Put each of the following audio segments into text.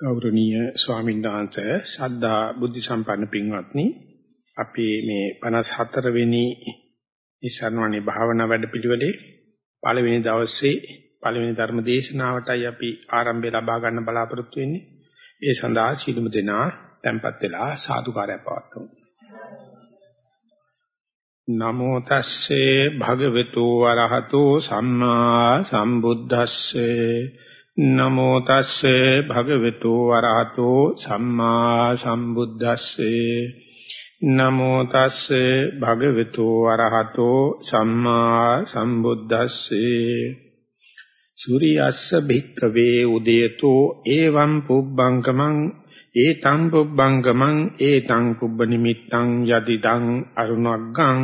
ගෞරවනීය ස්වාමීන් වහන්සේ ශ්‍රද්ධා බුද්ධ සම්පන්න පින්වත්නි. අපි මේ 54 වෙනි ඉස්සන්වනේ භාවනා වැඩපිළිවෙලේ පළවෙනි දවසේ පළවෙනි ධර්ම දේශනාවටයි අපි ආරම්භය ලබා ගන්න බලාපොරොත්තු වෙන්නේ. ඒ සඳහා සීලමු දෙනා tempත් වෙලා සාදුකාරය පවත්වමු. නමෝ තස්සේ භගවතු වරහතෝ සම්මා සම්බුද්දස්සේ නමෝ තස්සේ භගවතු වරහතෝ සම්මා සම්බුද්දස්සේ. නමෝ තස්සේ භගවතු වරහතෝ සම්මා සම්බුද්දස්සේ. සූරියස්ස භික්කවේ උදේතෝ එවං පුබ්බංකමං ඒතං පුබ්බංගමං ඒතං පුබ්බ නිමිත්තං යදිදං අරුණග්ගං.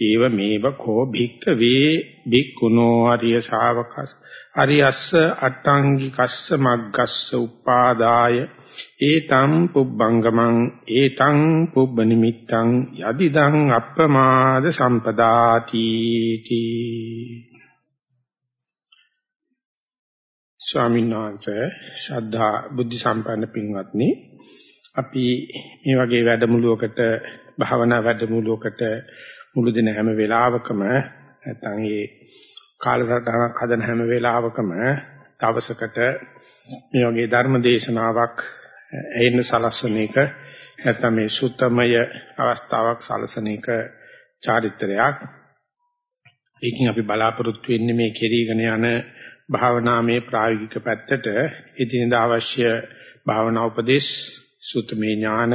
ඒව මේව කෝ භික්කවේ භික්ඛුනෝ අරිය ශාවකස් අරියස්ස අට්ඨංගිකස්ස මග්ගස්ස උපාදාය. ඒතං පුබ්බංගමං ඒතං පුබ්බ නිමිත්තං යදිදං අප්පමාද සම්පදාති තී. ස්වාමීන් වහන්සේ ශ්‍රද්ධා බුද්ධ සම්පන්න පින්වත්නි අපි මේ වගේ වැඩමුළුවකට භාවනා වැඩමුළුවකට මුළු දින හැම වෙලාවකම නැත්නම් ඒ කාලසටහනක් හදන හැම වෙලාවකම දවසකට මේ වගේ ධර්ම දේශනාවක් ඇහෙන්න සලස්වන එක නැත්නම් මේ සුත්තමය අවස්ථාවක් සලසන එක චාරිත්‍රයක්. ඒකෙන් අපි බලාපොරොත්තු වෙන්නේ මේ කෙරීගෙන යන භාවනාමේ ප්‍රායෝගික පැත්තට. ඉදිනදා අවශ්‍ය භාවනා උපදේශ සුතමේ ඥාන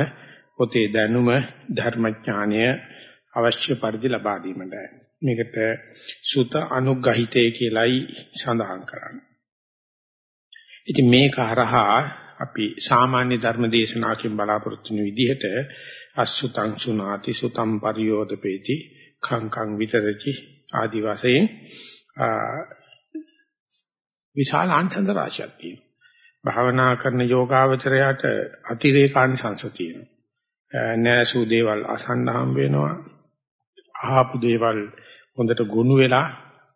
පොතේ දැනුම ධර්මඥානය අවශ්‍ය පරිදි ලබා දීමට. මේකට සුත අනුග්‍රහිතය කියලයි සඳහන් කරන්නේ. ඉතින් මේක හරහා අපි සාමාන්‍ය ධර්ම දේශනාවකින් බලාපොරොත්තු වෙන විදිහට අසුතං සුනාති සුතම් පරියෝදපේති khං විතරති ආදි වශයෙන් විශාල ආංශන්ත රාශියක් තියෙනවා. භාවනා කරන යෝගාවචරයට අතිරේකාංශංශ තියෙනවා. නෑසු දේවල් අසන්න හම් වෙනවා. අහපු දේවල් හොඳට ගොනු වෙලා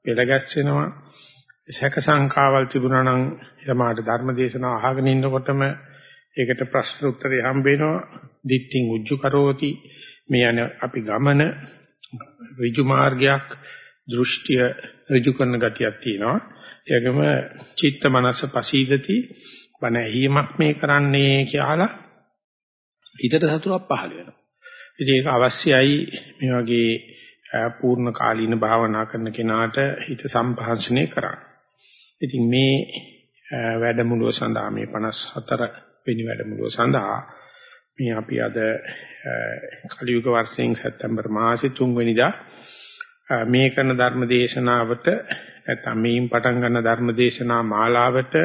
පෙළගැස්සෙනවා. සැක සංකාවල් තිබුණා නම් ළමාට ධර්ම දේශනාව අහගෙන ඉන්නකොටම ඒකට ප්‍රශ්න උත්තරය හම්බ වෙනවා. දිට්ඨින් උජ්ජු කරෝති. මේ යන අපි ගමන ඍජු මාර්ගයක් දෘෂ්ටිය ඍජු කරන ගතියක් තියෙනවා. ඒගම චිත්ත මනස පසීදති බණ ඇහිමක් මේ කරන්නේ කියලා හිතට සතුටක් පහළ වෙනවා. ඉතින් ඒක අවශ්‍යයි මේ වගේ පූර්ණ කාලීන භාවනා කරන කෙනාට හිත සම්පහන්සනය කරන්න. ඉතින් මේ වැඩමුළුව සඳහා මේ 54 වෙනි වැඩමුළුව සඳහා මේ අපි අද කලියුග වර්ෂයෙන් සැප්තැම්බර් මාසේ 3 වෙනිදා මේ කරන ධර්ම දේශනාවට නැත්නම් මේන් පටන් ගන්න ධර්ම දේශනා මාලාවට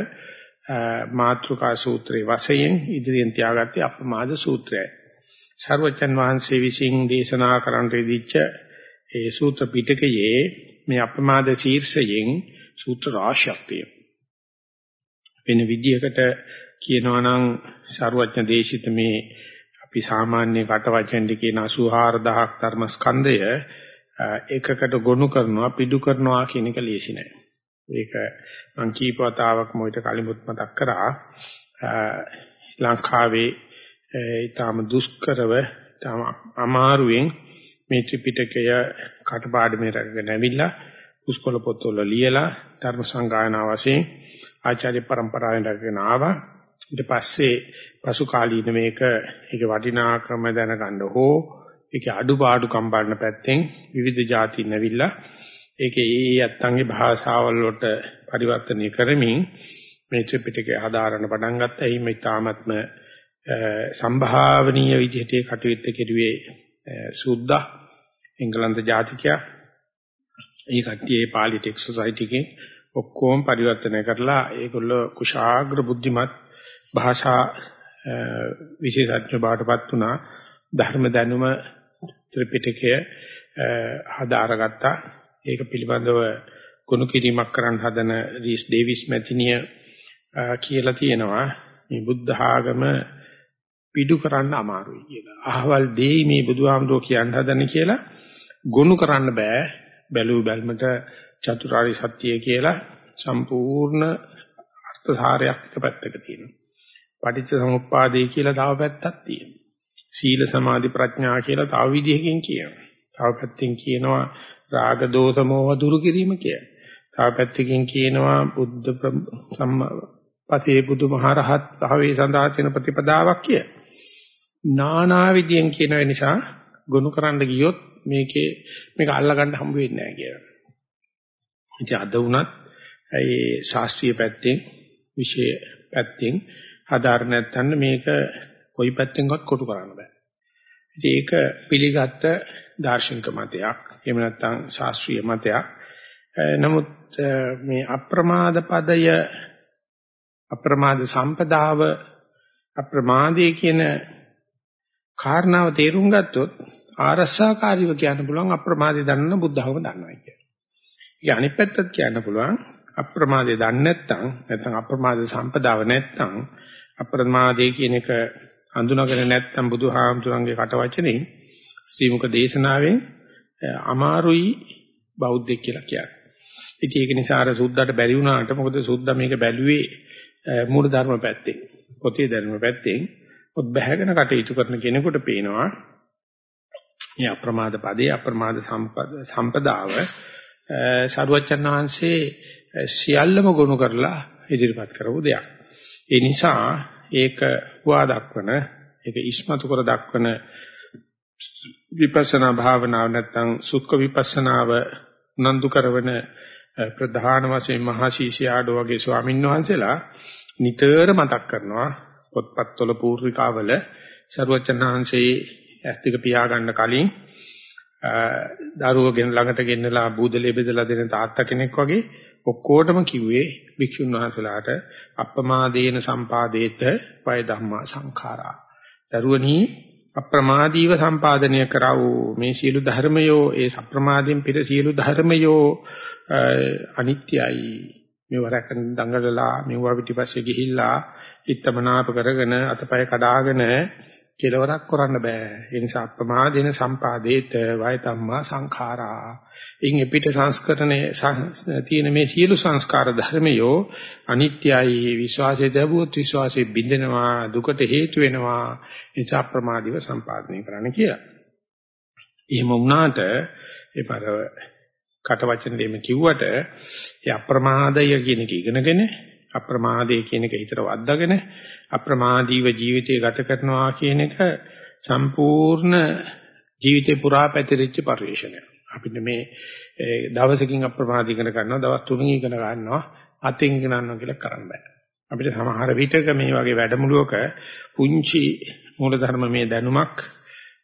මාත්‍රිකා සූත්‍රයේ වශයෙන් ඉදිරියෙන් තියාගත්තේ අප්‍රමාද සූත්‍රයයි. සර්වචන් වහන්සේ විසින් දේශනා කරන්න ඉදිච්ච ඒ සූත්‍ර පිටකයේ මේ අප්‍රමාද ශීර්ෂයෙන් සූත්‍ර රාශියක් තියෙනවා. වෙන විදිහකට කියනවා නම් සර්වඥ දේශිත මේ අපි සාමාන්‍ය කට වචෙන් කියන 84000ක් ධර්මස්කන්ධය එකකට ගොනු කරනවා පිටු කරනවා කියන එක ලේසි නෑ. ඒක මම කීප වතාවක් මොකට කලිමුත් මතක් කරා. ලංකාවේ ඊටම දුෂ්කරව ඊටම අමාරුවෙන් මේ ත්‍රිපිටකය කටපාඩමේ රැගෙන ඇවිල්ලා කුස්කොල පොත්වල ලියලා ධර්ම සංගායනා වශයෙන් ආචාර්ය પરම්පරාවෙන් රැගෙන ආවා. ඊට පස්සේ පසු කාලීන මේක ඒකේ වටිනාකම දැනගන්න හෝ ඒකේ අඩුපාඩුකම් බලන පැත්තෙන් විවිධ જાතින් ඇවිල්ලා ඒකේ ඒ ඇත්තන්ගේ භාෂාවල් වලට පරිවර්තනය කරමින් මේ ත්‍රිපිටකය හදාරන්න පටන් ගත්තා. එහි මේ තාමත්ම සම්භාවනීය විදිහට කටයුත්ත කෙරුවේ සුද්දා එංගලන්ත ජාතිකයා. ඒ කට්ටිය ඒ පාලි ටෙක් සොසයිටි එකේ ඔක්කොම පරිවර්තනය කරලා ඒගොල්ලෝ කුශාග්‍ර බුද්ධිමත් භාෂා විශේෂඥ බාටපත් වුණා ධර්ම දැනුම ත්‍රිපිටකය හදාරගත්තා. ඒක පිළිබඳව ගුණ කිරීමක් කරන්න හදන රීස් ඩේවිස් මැතිනිය කියලා තියෙනවා මේ බුද්ධ ආගම පිටු කරන්න අමාරුයි කියලා. අහවල් දෙයි මේ බුදුහාමුදුරුවෝ කියන්න හදන කියලා ගොනු කරන්න බෑ. බැලූ බැල්මට චතුරාර්ය සත්‍යය කියලා සම්පූර්ණ අර්ථ සාරයක් එක පැත්තක තියෙනවා. පටිච්ච සමුප්පාදේ කියලා තව පැත්තක් තියෙනවා. සීල සමාධි ප්‍රඥා කියලා තව විදිහකින් කියනවා. තව පැත්තකින් කියනවා රාග දෝෂ මෝහ දුරු කිරීම කියලා. තව පැත්තකින් කියනවා බුද්ධ පතේ බුදුමහරහත් භාවයේ සඳහා තියෙන ප්‍රතිපදාවක් කිය. නානා විදියෙන් කියන නිසා ගොනු කරන්න ගියොත් මේකේ මේක අල්ලගන්න හම්බ වෙන්නේ නැහැ කියලා. ඉතින් අද වුණත් ඒ ශාස්ත්‍රීය පැත්තෙන් විශේෂ පැත්තෙන් හදාර නැත්නම් මේක කොයි පැත්තෙන්වත් කොටු කරන්න බෑ. ඉතින් ඒක පිළිගත්ත දාර්ශනික මතයක්. එහෙම නැත්නම් ශාස්ත්‍රීය මතයක්. නමුත් මේ අප්‍රමාද පදය අප්‍රමාද සම්පදාව අප්‍රමාදයේ කියන කාරණාව තේරුම් ගත්තොත් ආරස්සාකාරීව කියන්න පුළුවන් අප්‍රමාදේ දන්න බුද්ධහම දන්නවා කියන. ඒ අනිත් පැත්තත් කියන්න පුළුවන් අප්‍රමාදේ දන්නේ නැත්නම් නැත්නම් අප්‍රමාද සම්පදාව නැත්නම් අප්‍රමාදේ කියන එක හඳුනාගෙන නැත්නම් බුදුහාමුදුරන්ගේ කටවචනේ ශ්‍රී මුක දේශනාවෙන් අමාරුයි බෞද්ධෙක් කියලා කියන්නේ. ඉතින් ඒක නිසා අර සුද්දාට බැරි වුණාට මොකද සුද්දා මේක බැලුවේ මූල ධර්ම පැත්තෙන්. පොතේ ධර්ම පැත්තෙන් පොත් බැහැගෙන කටයුතු කරන කෙනෙකුට පේනවා මේ අප්‍රමාද පදේ අප්‍රමාද සම්පදාව සරුවච්චන් වහන්සේ සියල්ලම ගොනු කරලා ඉදිරිපත් කරපු දෙයක්. ඒ නිසා ඒක හුවා දක්වන ඒක ඉස්මතු කර දක්වන විපස්සනා භාවනාව නැත්නම් සුඛ විපස්සනාව උනන්දු කරන ප්‍රධාන වශයෙන් මහා ශීෂ්‍යආඩෝ වගේ ස්වාමීන් වහන්සේලා නිතර මතක් කරනවා පොත්පත්වල පූර්විකාවල සරුවචනහන්සේ ඇස් දෙක පියාගන්න කලින් දරුවෝ ගෙන ළඟට ගෙන්නලා බූදලේ බෙදලා දෙන තාත්තා කෙනෙක් වගේ ඔක්කොටම කිව්වේ භික්ෂුන් වහන්සේලාට අප්‍රමාදේන සම්පාදේත වය ධම්මා සංඛාරා. දරුවනි අප්‍රමාදීව සම්පාදනය කරවෝ මේ සියලු ධර්මයෝ ඒ අප්‍රමාදයෙන් පිට සියලු ධර්මයෝ අනිත්‍යයි. මේව රැකන් දඟලලා මේව පිටිපස්සේ ගිහිල්ලා ඉත්තමනාප කරගෙන අතපය කඩාගෙන කෙලවරක් කරන්න බෑ. ඒ නිසා අප්‍රමාදේන සම්පාදේත වයතම්මා සංඛාරා. ඉන් එපිට සංස්කරණේ තියෙන මේ සියලු සංස්කාර ධර්මයෝ අනිත්‍යයි. විශ්වාසයේ දබුවොත් විශ්වාසයේ බිඳෙනවා, දුකට හේතු වෙනවා. ඒ නිසා අප්‍රමාදීව සම්පාදනය කරන්න කියලා. එහෙම වුණාට ඒ පර කට වචන දෙම කිව්වට ඒ අප්‍රමාදය කියන එක ඉගෙනගෙන අප්‍රමාදයේ කියන එක හිතට වද්දාගෙන අප්‍රමාදීව ජීවිතය ගත කරනවා කියන එක සම්පූර්ණ ජීවිතේ පුරා පැතිරිච්ච පරිශ්‍රණය. අපිට මේ දවසකින් අප්‍රමාදී ඉගෙන ගන්නවා, දවස් තුනකින් ඉගෙන ගන්නවා, අතින් ඉගෙන ගන්නවා කියලා කරන්න බෑ. අපිට සමහර විටක මේ වගේ වැඩමුළුවක පුංචි මූලධර්ම මේ දැනුමක්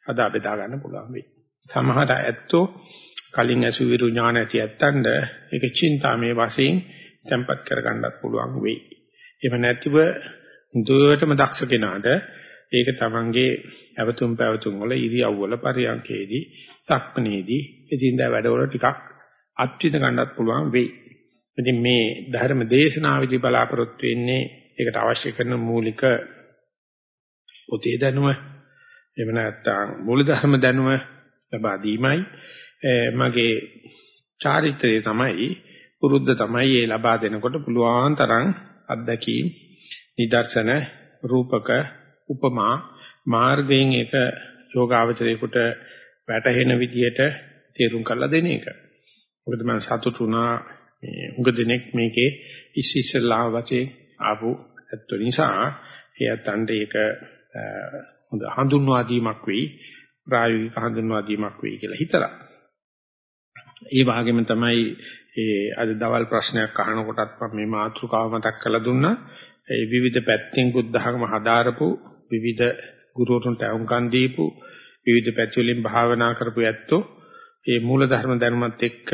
අදා බෙදා ගන්න පුළුවන් වෙයි. සමහර ඇත්තෝ කලින් ඇසුවිරු ඥාන ඇති ඇත්තන්ට ඒක චින්තාමේ වශයෙන් tempat කරගන්නත් පුළුවන් වෙයි. එහෙම නැතිව දුවටම දක්ෂ කෙනාට ඒක තමන්ගේ අවතුම් පැවතුම් වල ඉරියව් වල පරියන්කේදී සක්මනේදී එදින්දා වැඩවල ටිකක් අත්විඳ ගන්නත් පුළුවන් වෙයි. ඉතින් මේ ධර්ම දේශනාවේදී බලාපොරොත්තු වෙන්නේ ඒකට අවශ්‍ය කරන මූලික පොතේ දැනුම එහෙම නැත්නම් මූල ධර්ම දැනුම ලබා දීමයි මගේ චාරිත්‍රය තමයි පුරුද්ද තමයි ඒ ලබා දෙනකොට පුළුවන් තරම් අත්දැකීම් නිදර්ශන රූපක උපමා මාර්ගයෙන් ඒක යෝගාවචරයේකට වැටහෙන විදියට තේරුම් කරලා දෙන එක. මොකද මම සතුටු වුණා මේ උඟ දෙනෙක් මේකේ ඉස්සිස්සලා වචේ ආපු ඇත්ත නිසා එයත්න්ට ඒක හොඳ හඳුන්වා දීමක් වෙයි ප්‍රායෝගික හඳුන්වා දීමක් වෙයි කියලා හිතලා. ඒ වගේම තමයි ඒ අද දවල් ප්‍රශ්නයක් අහනකොටත් මම මේ මාතෘකාව මතක් කරලා දුන්නා. ඒ විවිධ පැත්තෙන් බුද්ධ학ම හදාරපු විවිධ ගුරුවරුන්ට අවුම්කන් දීපු විවිධ පැති වලින් භාවනා කරපු ඇත්තෝ ඒ මූල ධර්ම දැනුමත් එක්ක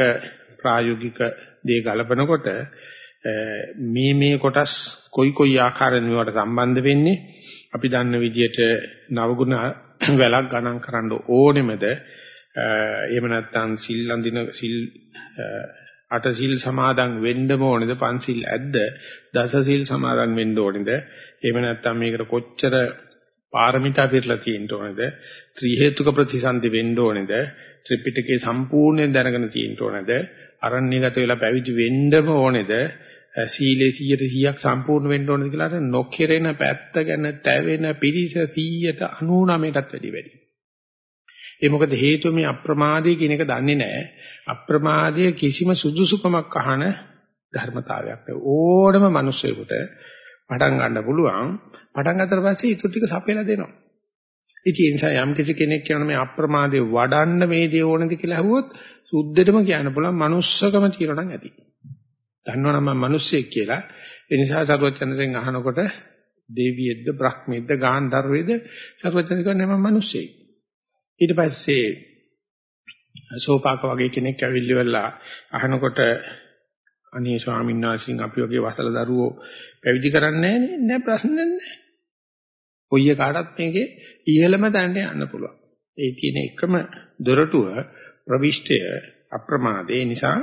ප්‍රායෝගික දේ ගලපනකොට මේ මේ කොටස් කොයි කොයි ආකාරයෙන් මේවට සම්බන්ධ වෙන්නේ අපි දන්න විදිහට නවගුණ වැලක් ගණන් කරන්න ඕනෙමද එහෙම නැත්නම් සිල් අඳින සිල් අට සිල් සමාදන් වෙන්න ඕනේද? පන්සිල් ඇද්ද? දස සිල් සමාදන් වෙන්න ඕනේද? එහෙම නැත්නම් මේකට කොච්චර පාරමිතා පිරලා තියෙන්න ඕනේද? ත්‍රි හේතුක ප්‍රතිසන්දි වෙන්න ඕනේද? ත්‍රිපිටකේ සම්පූර්ණයෙන් දැනගෙන තියෙන්න ඕනේද? අරණ්‍යගත වෙලා පැවිදි වෙන්නම ඕනේද? සීලේ 100ක් සම්පූර්ණ වෙන්න ඕනද කියලා නොකිරෙන පැත්ත ගැන තැවෙන පිරිස 199ටත් වැඩි වැඩි. ඒ මොකද හේතුව මේ අප්‍රමාදයේ කියන එක දන්නේ නැහැ. අප්‍රමාදයේ කිසිම සුදුසුකමක් අහන ධර්මතාවයක් ඕනම මිනිසෙකුට පටන් ගන්න පුළුවන්. පටන් ගන්නතර පස්සේ ඊටු ටික සපයලා දෙනවා. ඉතින් ඒ නිසා යම් කිසි කෙනෙක් කියන මේ අප්‍රමාදේ වඩන්න මේ දේ ඕනද කියලා අහුවොත් සුද්ධෙටම කියන්න පුළුවන් manussකම తీරණ නම් ඇති. දන්නවනම් මම මිනිස්සෙක් කියලා. ඒ නිසා සරුවචනසෙන් අහනකොට දෙවියෙක්ද බ්‍රහ්මෙක්ද ගාන්ධර්වෙද සරුවචන කියන්නේ මම මිනිස්සෙක්. ඊට පස්සේ සෝපාක වගේ කෙනෙක් ඇවිල්ලිවලා අහනකොට අනේ ස්වාමීන් වහන්සේ අපි වගේ වසල දරුවෝ පැවිදි කරන්නේ නැහැ නෑ ප්‍රශ්න නැහැ. කොයි කාටත් මේකේ ඉහළම තැනට යන්න පුළුවන්. ඒ තියෙන එකම දොරටුව ප්‍රවිෂ්ඨය අප්‍රමාදේ නිසා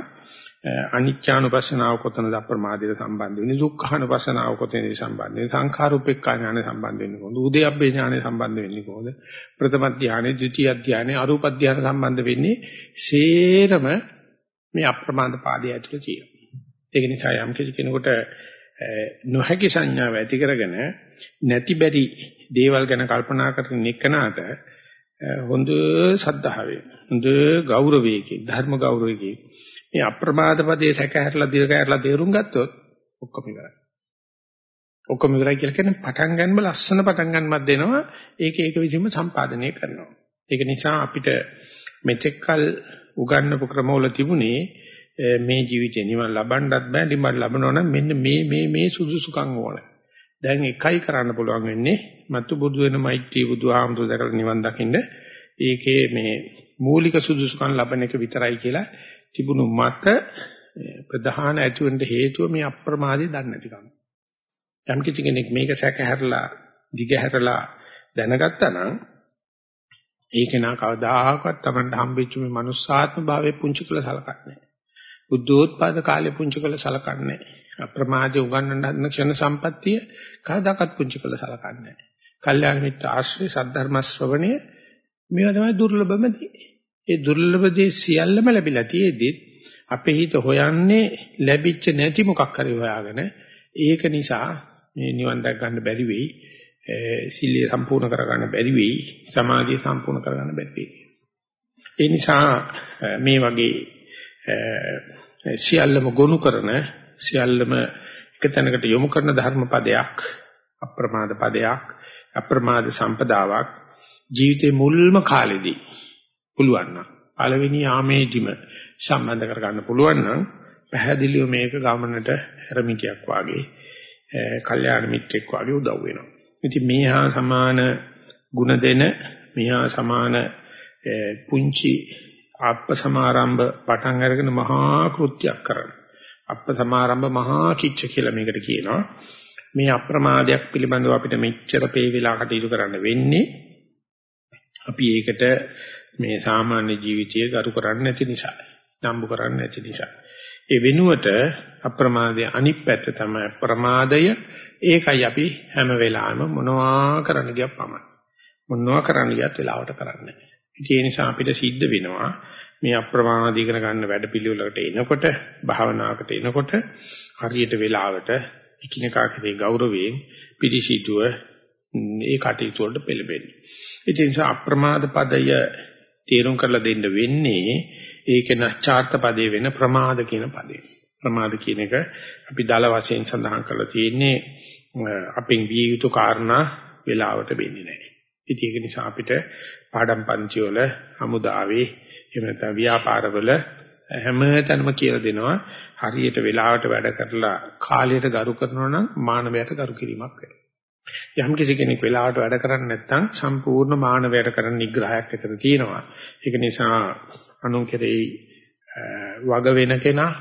අනිච්චානුපස්සනාව කොතනද අප්‍රමාදයට සම්බන්ධ වෙන්නේ? දුක්ඛානුපස්සනාව කොතනද සම්බන්ධ වෙන්නේ? සංඛාරුපෙක්ඛා ඥානෙ සම්බන්ධ වෙන්නේ කොහොමද? උදේබ්බේ ඥානෙ සම්බන්ධ වෙන්නේ කොහොමද? ප්‍රථම ධානය ද්විතීය ධානය අරූප ධානය සම්බන්ධ වෙන්නේ සේරම මේ අප්‍රමාද පාදයේ ඇතුළේ තියෙනවා. ඒක නිසා යම් කිසි කෙනෙකුට නොහැකි සංඥාව ඇති කරගෙන නැති බැරි දේවල් ගැන කල්පනා කරන එකනට හොඳ සද්ධාවෙන් හොඳ ගෞරවයකින් ධර්ම ගෞරවයකින් මේ අප්‍රමාද පදේ සැකහැරලා දිරකහැරලා තේරුම් ගත්තොත් ඔක්කොම ඉවරයි. ඔක්කොම ඉවරයි කියලා කියන්නේ පටන් ගන්නම ලස්සන පටන් ගන්නමත් දෙනවා. ඒක ඒක විසින්ම සම්පාදනය කරනවා. ඒක නිසා අපිට මෙතෙක්කල් උගන්වපු ක්‍රමවල තිබුණේ මේ ජීවිතේ නිවන් ලබන්නත් බෑ නිවන් ලබනවා නම් මෙන්න මේ මේ මේ සුදුසුකම් ඕන. දැන් එකයි කරන්න පුළුවන් වෙන්නේ මතු බුදු වෙන මෛත්‍රී බුදුහාමුදුර දැකලා නිවන් දකින්න. ඒකේ මේ මූලික සුදුසුකම් ලබන එක විතරයි කියලා තිබුණු මත ප්‍රධාන ඇතිවෙන්න හේතුව මේ අප්‍රමාදී දන්නේ නැතිකම. යම් කිසි කෙනෙක් මේක සැකහැරලා දිගහැරලා දැනගත්තා නම් ඒක නා කවදාහක්වත් Tamanට හම්බෙච්ච මේ මනුස්සාත්ම භාවයේ පුංචි කළ සලකන්නේ බුද්ධෝත්පාද කාලේ පුංචි කළ සලකන්නේ අප්‍රමාදී උගන්වන්න හදන ක්ෂණ සම්පත්තිය කවදාකවත් පුංචි කළ සලකන්නේ නැහැ. කල්යාණ මිත්‍ර ආශ්‍රය සද්ධර්ම ශ්‍රවණය මේවා තමයි දුර්ලභම දේ. ඒ දුර්ලභ දේ සියල්ලම ලැබිලා තියෙද්දි අපේ හිත හොයන්නේ ලැබිච්ච නැති මොකක් හරි හොයාගෙන ඒක නිසා මේ නිවන් දැක් ගන්න බැරි වෙයි සිල්ලිය සම්පූර්ණ කරගන්න බැරි වෙයි සමාධිය සම්පූර්ණ කරගන්න බැරි වෙයි ඒ නිසා මේ වගේ සියල්ලම ගොනු කරන සියල්ලම එක තැනකට යොමු කරන ධර්ම පදයක් අප්‍රමාද පදයක් අප්‍රමාද සම්පදාවක් ජීවිතේ මුල්ම කාලෙදී පුළුවන් නම් පළවෙනි යාමේදිම සම්බන්ධ කරගන්න පුළුවන් නම් පැහැදිලිව මේක ගමනට හැරමිටියක් වාගේ කල්යාණ මිත්‍රෙක් වාගේ උදව් වෙනවා. ඉතින් මේ හා සමාන ಗುಣ දෙන මේ හා සමාන පුංචි ආප්ප සමාරම්භ පටන් අරගෙන මහා කෘත්‍යයක් කරන. අප්ප සමාරම්භ මහා කිච්ච කියලා මේකට කියනවා. මේ අප්‍රමාදයක් පිළිබඳව අපිට මෙච්චර පේ වෙලා කටයුතු කරන්න වෙන්නේ අපි ඒකට මේ සාමාන්‍ය ජීවිතය ගරු කරන්නේ නැති නිසා, නම්බු කරන්නේ නැති නිසා. ඒ වෙනුවට අප්‍රමාදයේ අනිත් පැත්ත තමයි ප්‍රමාදය. ඒකයි අපි හැම වෙලාවෙම මොනවා කරන්න ගියත් පමණ. මොනවා කරන්න ගියත් වෙලාවට කරන්නේ. ඒ නිසා අපිට සිද්ධ වෙනවා මේ අප්‍රමාදී කර ගන්න වැඩපිළිවෙලකට එනකොට භාවනාවකට එනකොට හරියට වෙලාවට එකිනෙකා කෙරේ ගෞරවයෙන් පිළිසිතුව ඒ කටයුතු වලට පෙළඹෙන්නේ. ඒ නිසා අප්‍රමාද පදය තේරුම් කරලා දෙන්න වෙන්නේ ඒක නැස්චාර්ථ පදේ වෙන ප්‍රමාද කියන පදේ. ප්‍රමාද කියන එක අපි දල වශයෙන් සඳහන් කරලා තියෙන්නේ අපෙන් විය යුතු කාරණා වෙලාවට වෙන්නේ නැහැ. ඉතින් ඒක නිසා අපිට පාඩම් පන්ති වල හමුදාවේ එහෙම නැත්නම් ව්‍යාපාරවල හැමතැනම කියලා දෙනවා හරියට වෙලාවට වැඩ කරලා කාලයට ගරු කරනවා නම් මානවයට ගරු කිරීමක් වෙනවා. යම් කිසි කෙනෙක් වෙලාවට වැඩ කරන්නේ නැත්නම් සම්පූර්ණ මානවයට කරන නිග්‍රහයක් එතන තියෙනවා. ඒක නිසා අනුන් කෙරෙහි වග වෙන කෙනා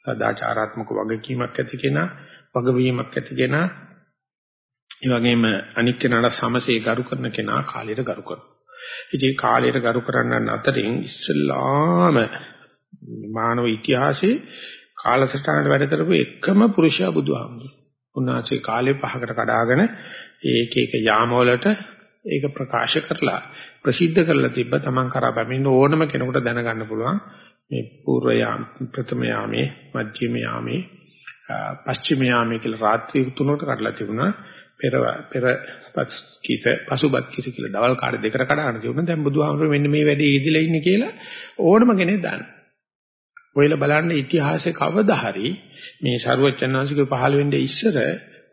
සදාචාරාත්මක වගකීමක් ඇති කෙනා වගවීමක් ඇති කෙනා ඒ වගේම අනික් කෙනාට සමසේ ගරු කරන කෙනා කාලයට ගරු කරනවා. ඉතින් කාලයට ගරු කරන්නන් අතරින් ඉස්සල්ලාම මානව ඉතිහාසයේ කාලසටහනට වැඩ කරපු එකම පුරුෂයා බුදුහාමුදුරුවෝ. උන්වහන්සේ කාලේ පහකට කඩාගෙන ඒක එක යාමවලට ඒක ප්‍රකාශ කරලා ප්‍රසිද්ධ කරලා තිබ්බ තමන් කරා බැමින්න ඕනම කෙනෙකුට දැනගන්න පුළුවන් මේ పూర్ව යාම ප්‍රථම යාමේ මධ්‍යම යාමේ පස්චිම යාමයේ කියලා රාත්‍රී 3කට කඩලා තිබුණා. පෙර පෙර කිස පසුබත් කිස කියලා දවල් කාඩ දෙකට කඩාගෙන තිබුණා. දැන් බුදුහාමුදුරුවෝ මෙන්න මේ වැඩේ ඉදිලා ඉන්නේ කියලා ඕනම කෙනෙක් දන්නවා. ඔයලා බලන්න ඉතිහාසයේ කවදා හරි මේ ਸਰුවචනාංශික පහළ වෙන්නේ ඉස්සර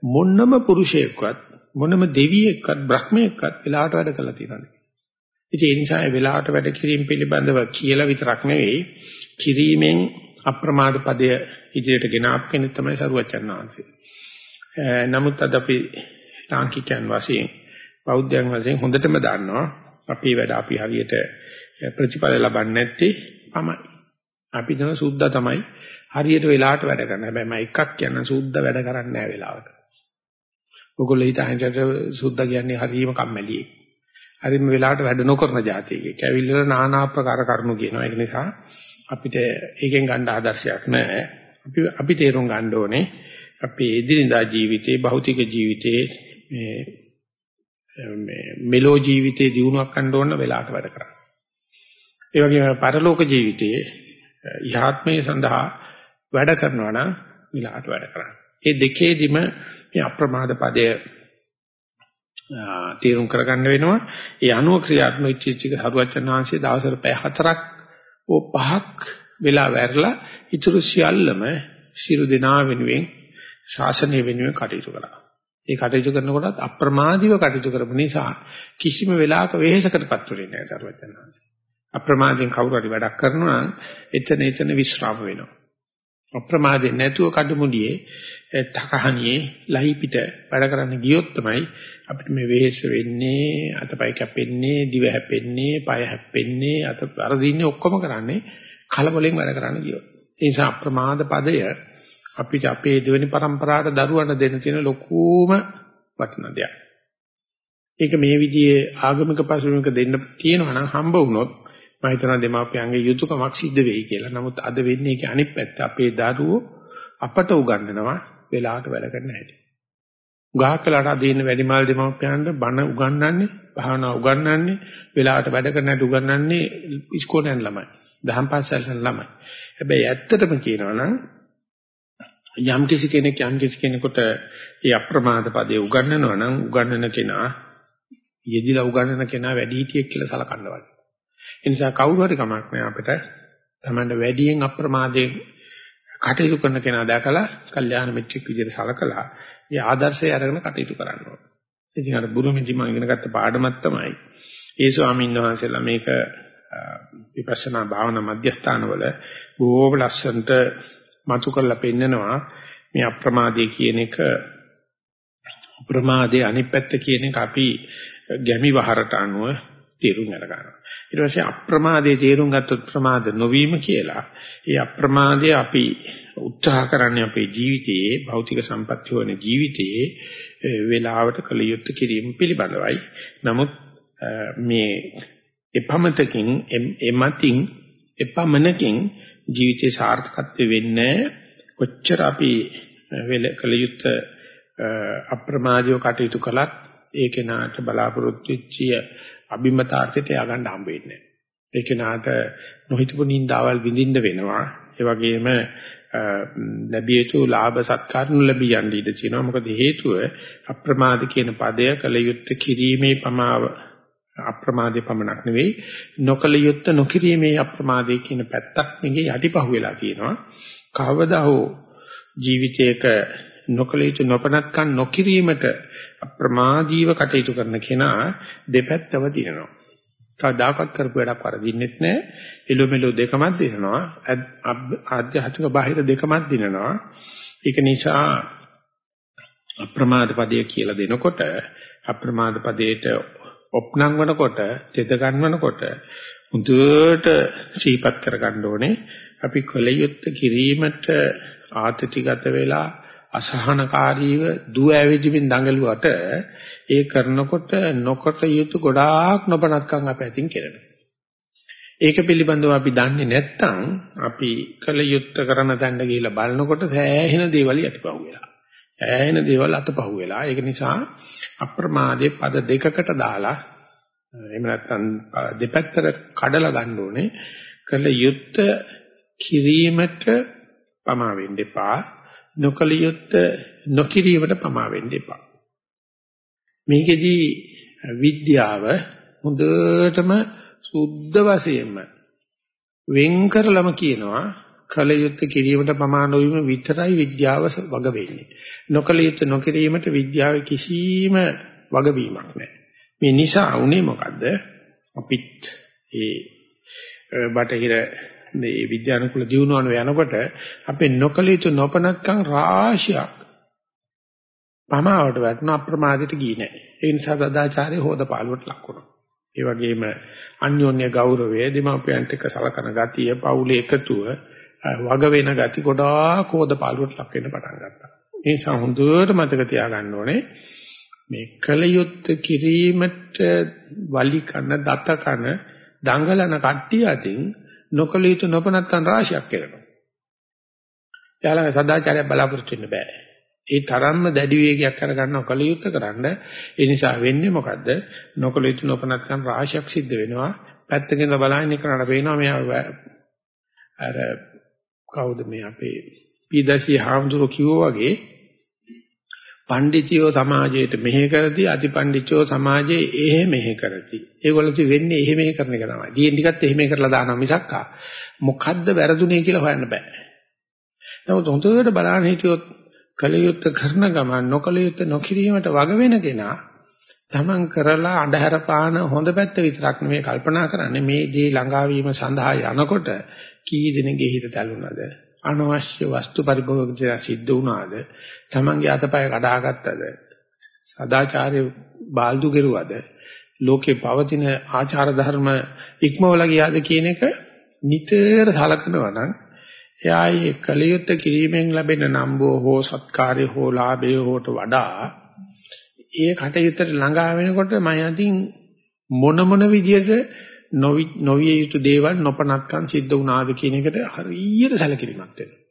මොන්නම පුරුෂයෙක්වත් මොනම දෙවියෙක්වත් බ්‍රහ්මයෙක්වත් වෙලාවට වැඩ කළා තියෙනවා. ඉතින් ඒ නිසා ඒ වෙලාවට වැඩ කිරීම පිළිබඳව කියලා විතරක් නෙවෙයි කිරීමෙන් අප්‍රමාද පදය ඉදිරියට ගෙන ආපු කෙනෙක් තමයි සරුවචන් වහන්සේ. නමුත් අද අපි ලාංකිකයන් වශයෙන් බෞද්ධයන් වශයෙන් හොඳටම දන්නවා අපේ වැඩ අපි හරියට ප්‍රතිඵල ලබන්නේ නැති තමයි. අපි දන සුද්ධ තමයි හරියට වෙලාවට වැඩ කරන. හැබැයි මම එකක් කියන්න සුද්ධ වැඩ කරන්නේ නැහැ වෙලාවක. ඔයගොල්ලෝ හිතන්නේ සුද්ධ කියන්නේ හරියම කම්මැලියෙක්. හරිම වෙලාවට වැඩ නොකරන જાතියෙක්. කැවිල්ල নানা ආකාර කරුණු කියනවා. ඒක නිසා අපිට ඒකෙන් ගන්න ආදර්ශයක් නැහැ. අපි අපි තේරුම් ගන්න ඕනේ අපේ එදිනදා ජීවිතේ භෞතික ජීවිතේ මේ මේ මෙලෝ ජීවිතේ දිනුවක් ගන්න ඕන වෙලාවට වැඩ කරන්න. ඒ වගේම පරලෝක ජීවිතයේ යහත්මය සඳහා වැඩ කරනවා නම් වෙලාවට වැඩ කරන්න. මේ දෙකේදිම මේ අප්‍රමාද පදය තීරුම් කරගන්න වෙනවා. ඒ අනුව ක්‍රියාත්මක වෙච්ච එක හරුවචන වහන්සේ දවසට පැය හතරක් ඕ පහක් වෙලා වැරලා ඊටු සියල්ලම සිරු දෙනා වෙනුවෙන් ශාසනය වෙනුවෙන් කටයුතු කරා. ඒ කටයුතු කරනකොටත් අප්‍රමාදීව කටයුතු කරපු නිසා කිසිම වෙලාවක වෙහෙසකටපත් වෙන්නේ නැහැ සරුවචන වහන්සේ. අප්‍රමාදයෙන් කවුරු හරි වැඩක් කරනවා නම් එතන එතන විශ්‍රාම වෙනවා. අප්‍රමාදයෙන් නැතුව කඩමුඩියේ තකහනියේ ලහි පිට වැඩ කරන්න ගියොත් තමයි අපිට මේ වෙහෙස වෙන්නේ අතපය කැපෙන්නේ දිව හැපෙන්නේ පය හැපෙන්නේ අත වරදින්නේ ඔක්කොම කරන්නේ කලබලෙන් වැඩ කරන්න ගියොත් ඒ නිසා අප්‍රමාද පදය අපිට අපේ දෙවෙනි પરම්පරාවට දරුවන්ට දෙන්න තියෙන ලොකුම වටිනා දෙයක්. ඒක මේ විදිහේ ආගමික පසුබිමක දෙන්න තියෙනවා නම් හම්බ වුණොත් මම හිතනවා දෙමාපියන්ගේ යුතුයකමක් සිද්ධ වෙයි කියලා. නමුත් අද වෙන්නේ ඒකේ අනිත් පැත්ත. අපේ දරුවෝ අපට උගන්වනවා වෙලාවට වැඩ කරන්න හැටි. උගාක් වෙලාට අදින්න වැඩිමාල් දෙමාපියන්ට බණ උගන්වන්නේ, භාවනා උගන්වන්නේ, වෙලාවට වැඩ කරන්න හැටි උගන්වන්නේ ඉස්කෝලේ යන ළමයි. දහම් පාසල් යන ළමයි. හැබැයි ඇත්තටම කියනවා නම් යම් කිසි කෙනෙක් යම් කිසි කෙනෙකුට මේ අප්‍රමාද පදේ උගන්වනවා නම් උගන්වන කෙනා යෙදිලා උගන්වන කෙනා වැඩි හිටියෙක් කියලා සලකන්න වගේ. ඒ නිසා කවුරු හරි කමක් නැහැ අපිට තමන්ට වැඩියෙන් අප්‍රමාදයෙන් කටයුතු කරන කෙනා දැකලා කල්යාණ මිත්‍යෙක් විදිහට සලකලා ඒ ආදර්ශය අරගෙන කටයුතු කරන්න ඕනේ. ඉතින් අර බුරුමෙදි මම ඉගෙන ගත්ත පාඩමක් තමයි ඒ ස්වාමීන් වහන්සේලා මේක විපස්සනා භාවනා මධ්‍යස්ථානවල බොහෝම ලස්සනට මතු කරලා පෙන්නනවා මේ අප්‍රමාදයේ කියන එක ප්‍රමාදයේ අනිත් පැත්ත කියන එක අපි ගැමි වහරට අනුව තේරුම් අරගන්නවා. ඊට පස්සේ අප්‍රමාදයේ තේරුම් ගත්තොත් ප්‍රමාද නොවීම කියලා. ඒ අප්‍රමාදය අපි උත්සාහ කරන්නේ අපේ ජීවිතයේ භෞතික සම්පත්‍ය වන ජීවිතයේ වේලාවට කළ යුත්තේ කිරීම පිළිබඳවයි. නමුත් මේ එපමතකින් එමතින් එපමණකින් ජීවිතේ සාර්ථකත්වෙ වෙන්නේ කොච්චර අපි කළ යුත්තේ අප්‍රමාදීව කටයුතු කළත් ඒ කෙනාට බලාපොරොත්තු වෙච්ච අභිමතාර්ථයට ය아가න්න හම්බ වෙන්නේ නැහැ. ඒ කෙනාට නොහිතපු නින්දාවල් විඳින්න වෙනවා. ඒ වගේම ලැබිය යුතු ලාභ සත්කාරණු ලැබී යන්න ඉඩ තියෙනවා. මොකද හේතුව අප්‍රමාද කියන පදය කල යුත්තේ කිරීමේ පමාව අප්‍රමාදේ පමණක් නෙවෙයි නොකල යුත්තේ නොකිරීමේ අප්‍රමාදේ කියන පැත්තක් මේකේ යටිපහුව වෙලා තියෙනවා. කවදා හෝ ජීවිතයක නොකල යුතු නොපනත්කම් නොකිරීමට අප්‍රමාදීව කටයුතු කරන කෙනා දෙපැත්තම දිනනවා. කවදාකවත් කරපු වැඩක් වරදින්නෙත් නැහැ. එළොමෙළො දෙකමත් දිනනවා. ආධ්‍යාත්මික බාහිර දෙකමත් දිනනවා. ඒක නිසා අප්‍රමාද පදය කියලා දෙනකොට අප්‍රමාද පදයට ඔප්නංවනකොට තෙද ගන්නවනකොට මුදුවට සීපත් කරගන්න ඕනේ අපි කොලියුත් කිරීමට ආතතිගත වෙලා අසහනකාරීව දුව ඇවිදිමින් දඟලුවට ඒ කරනකොට නොකොට යුතු ගොඩාක් නොබනත්කම් අප ඇතින් කෙරෙනවා. ඒක පිළිබඳව අපි දන්නේ නැත්නම් අපි කල යුත්ත කරන තැනට ගිහිල්ලා බලනකොට සෑහෙන දේවල් යටිපහුව වෙලා. සෑහෙන දේවල් අතපහුව වෙලා. ඒක නිසා අප්‍රමාදයේ පද දෙකකට දාලා එහෙම නැත්නම් දෙපැත්තට කඩලා ගන්න ඕනේ. කල යුත්ත කිරීමට පමා වෙන්න එපා. නොකලියොත් නොකිරීමට පමා වෙන්න එපා. මේකෙදී විද්‍යාව හොඳටම සුද්ධ වශයෙන්ම වෙන් කරලම කියනවා කලයුත්ත කිරීමට ප්‍රමාණ වීම විතරයි විද්‍යාව වග වෙන්නේ. නොකලියුත්ත නොකිරීමට විද්‍යාවේ කිසිම වගවීමක් නැහැ. මේ නිසා උනේ මොකද්ද? අපිත් ඒ බටහිර මේ විද්‍යානුකූල දියුණුවන යනකොට අපේ නොකලියුතු නොපනත්කම් රාශියක් පමාවට වැටුණ අප්‍රමාදයට ගියේ නැහැ. ඒ නිසා සදාචාරයේ හොදපාලුවට ලක් වුණා. ඒ වගේම අන්‍යෝන්‍ය ගෞරවය, දෙමාපියන්ට එක්ක සලකන ගතිය, පවුලේ එකතුව, වග වෙන ගති ගොඩාක් හොදපාලුවට ලක් වෙන්න පටන් ගත්තා. ඒ නිසා හොඳට මතක තියාගන්න ඕනේ මේ කලයුත්ත කිරීමට වලි කන, දත කන, දඟලන කට්ටිය අතින් නොකලියුතු නොපනත්තන් රාශියක් කරනවා. යාළඟ සදාචාරය බලාපොරොත්තු වෙන්න බෑ. ඒ තරම්ම දැඩි වේගයක් කරගන්නව කලියුත්ත කරන්න ඒ නිසා වෙන්නේ මොකද්ද? නොකලියුතු නොපනත්තන් රාශියක් සිද්ධ වෙනවා. පැත්තකින් බලහින්න කරන්න පේනවා මෙයා අර කවුද මේ අපේ පීදසී හාමුදුරුවෝ කිව්වා වගේ පඬිතියෝ සමාජයට මෙහෙ කරති අතිපඬිතියෝ සමාජයේ එහෙ මෙහෙ කරති. ඒගොල්ලෝ වෙන්නේ එහෙ මෙහෙ කරන එක තමයි. දියෙන් ටිකත් එහෙ මෙහෙ කරලා දානවා මිසක් මොකද්ද වැරදුනේ කියලා හොයන්න බෑ. නමුත් හොඳට බලන්න හිටියොත් කලියුත් කරන ගමන් නොකලියුත් නොකිරීමට වග වෙන කෙනා තමන් කරලා අඳුර පාන හොඳ පැත්ත විතරක් නෙමෙයි කල්පනා කරන්නේ මේ දේ ළඟාවීම සඳහා යනකොට කී දෙනෙක්ගේ හිත තැළුණාද අනවශ්‍ය වස්තු පරිභෝගය සිද්ධ වුණාද? තමන්ගේ අතපය කඩාගත්තද? සදාචාරය බාල්දු කෙරුවද? ලෝකේ පවතින ආචාර ධර්ම ඉක්මවලා ගියාද කියන එක නිතර සලකනවා නම් එයා ඒ කලියුත් කිරීමෙන් ලැබෙන නම්බුව හෝ සත්කාරය හෝ ලාභය හෝට වඩා ඒ කටයුත්තට ළඟා වෙනකොට මම අතින් මොන මොන විදියට නොවිය යුතු දේවල් නොපනත්කම් සිද්ධ වුණාද කියන එකට හරියට සැලකිලිමත් වෙනවා.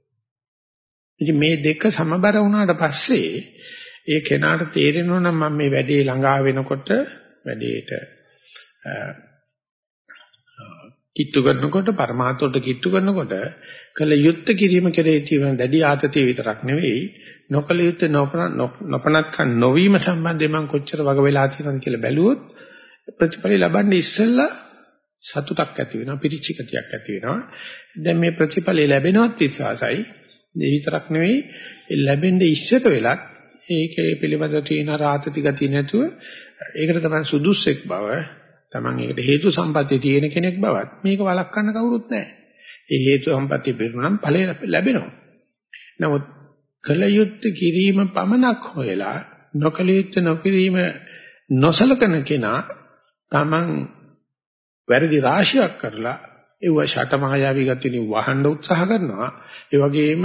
ඉතින් මේ දෙක සමබර වුණාට පස්සේ ඒ කෙනාට තේරෙනවා නම් මම මේ වැඩේ ළඟා වෙනකොට වැඩේට කිට්ටු කරනකොට පරමාර්ථයට කිට්ටු කරනකොට කල යුත්ත කිරීම කෙරෙහි තියෙන දැඩි ආතතිය විතරක් නෙවෙයි නොකල යුත්ත නොපනත්කම් නොවීම සම්බන්ධයෙන් මම කොච්චර වග වෙලා තියෙනවද කියලා බැලුවොත් ප්‍රතිඵල ලබන්නේ ඉස්සෙල්ලා සතුටක් ඇති වෙනවා පිරිචිකතියක් ඇති වෙනවා. දැන් මේ ප්‍රතිඵලය ලැබෙනවත් විශ්වාසයි. ඒ විතරක් නෙවෙයි ලැබෙන්නේ ඉස්සර වෙලත් ඒකේ පිළිබඳ තියෙන රාතති ගතිය නැතුව ඒකට තමයි සුදුස්සෙක් බව Taman ඒකට හේතු සම්පත්‍ය තියෙන කෙනෙක් බවත් මේක වළක්වන්න කවුරුත් නැහැ. ඒ හේතු සම්පත්‍ය පිරුණම් ඵලය ලැබෙනවා නමුත් කලයුත්ත කිරීම පමණක් හොයලා නොකලයුත්ත නොකිරීම නොසලකන කෙනා Taman වැරදි රාශියක් කරලා ඒව ෂටමායාවී ගතියකින් වහන්න උත්සාහ කරනවා. ඒ වගේම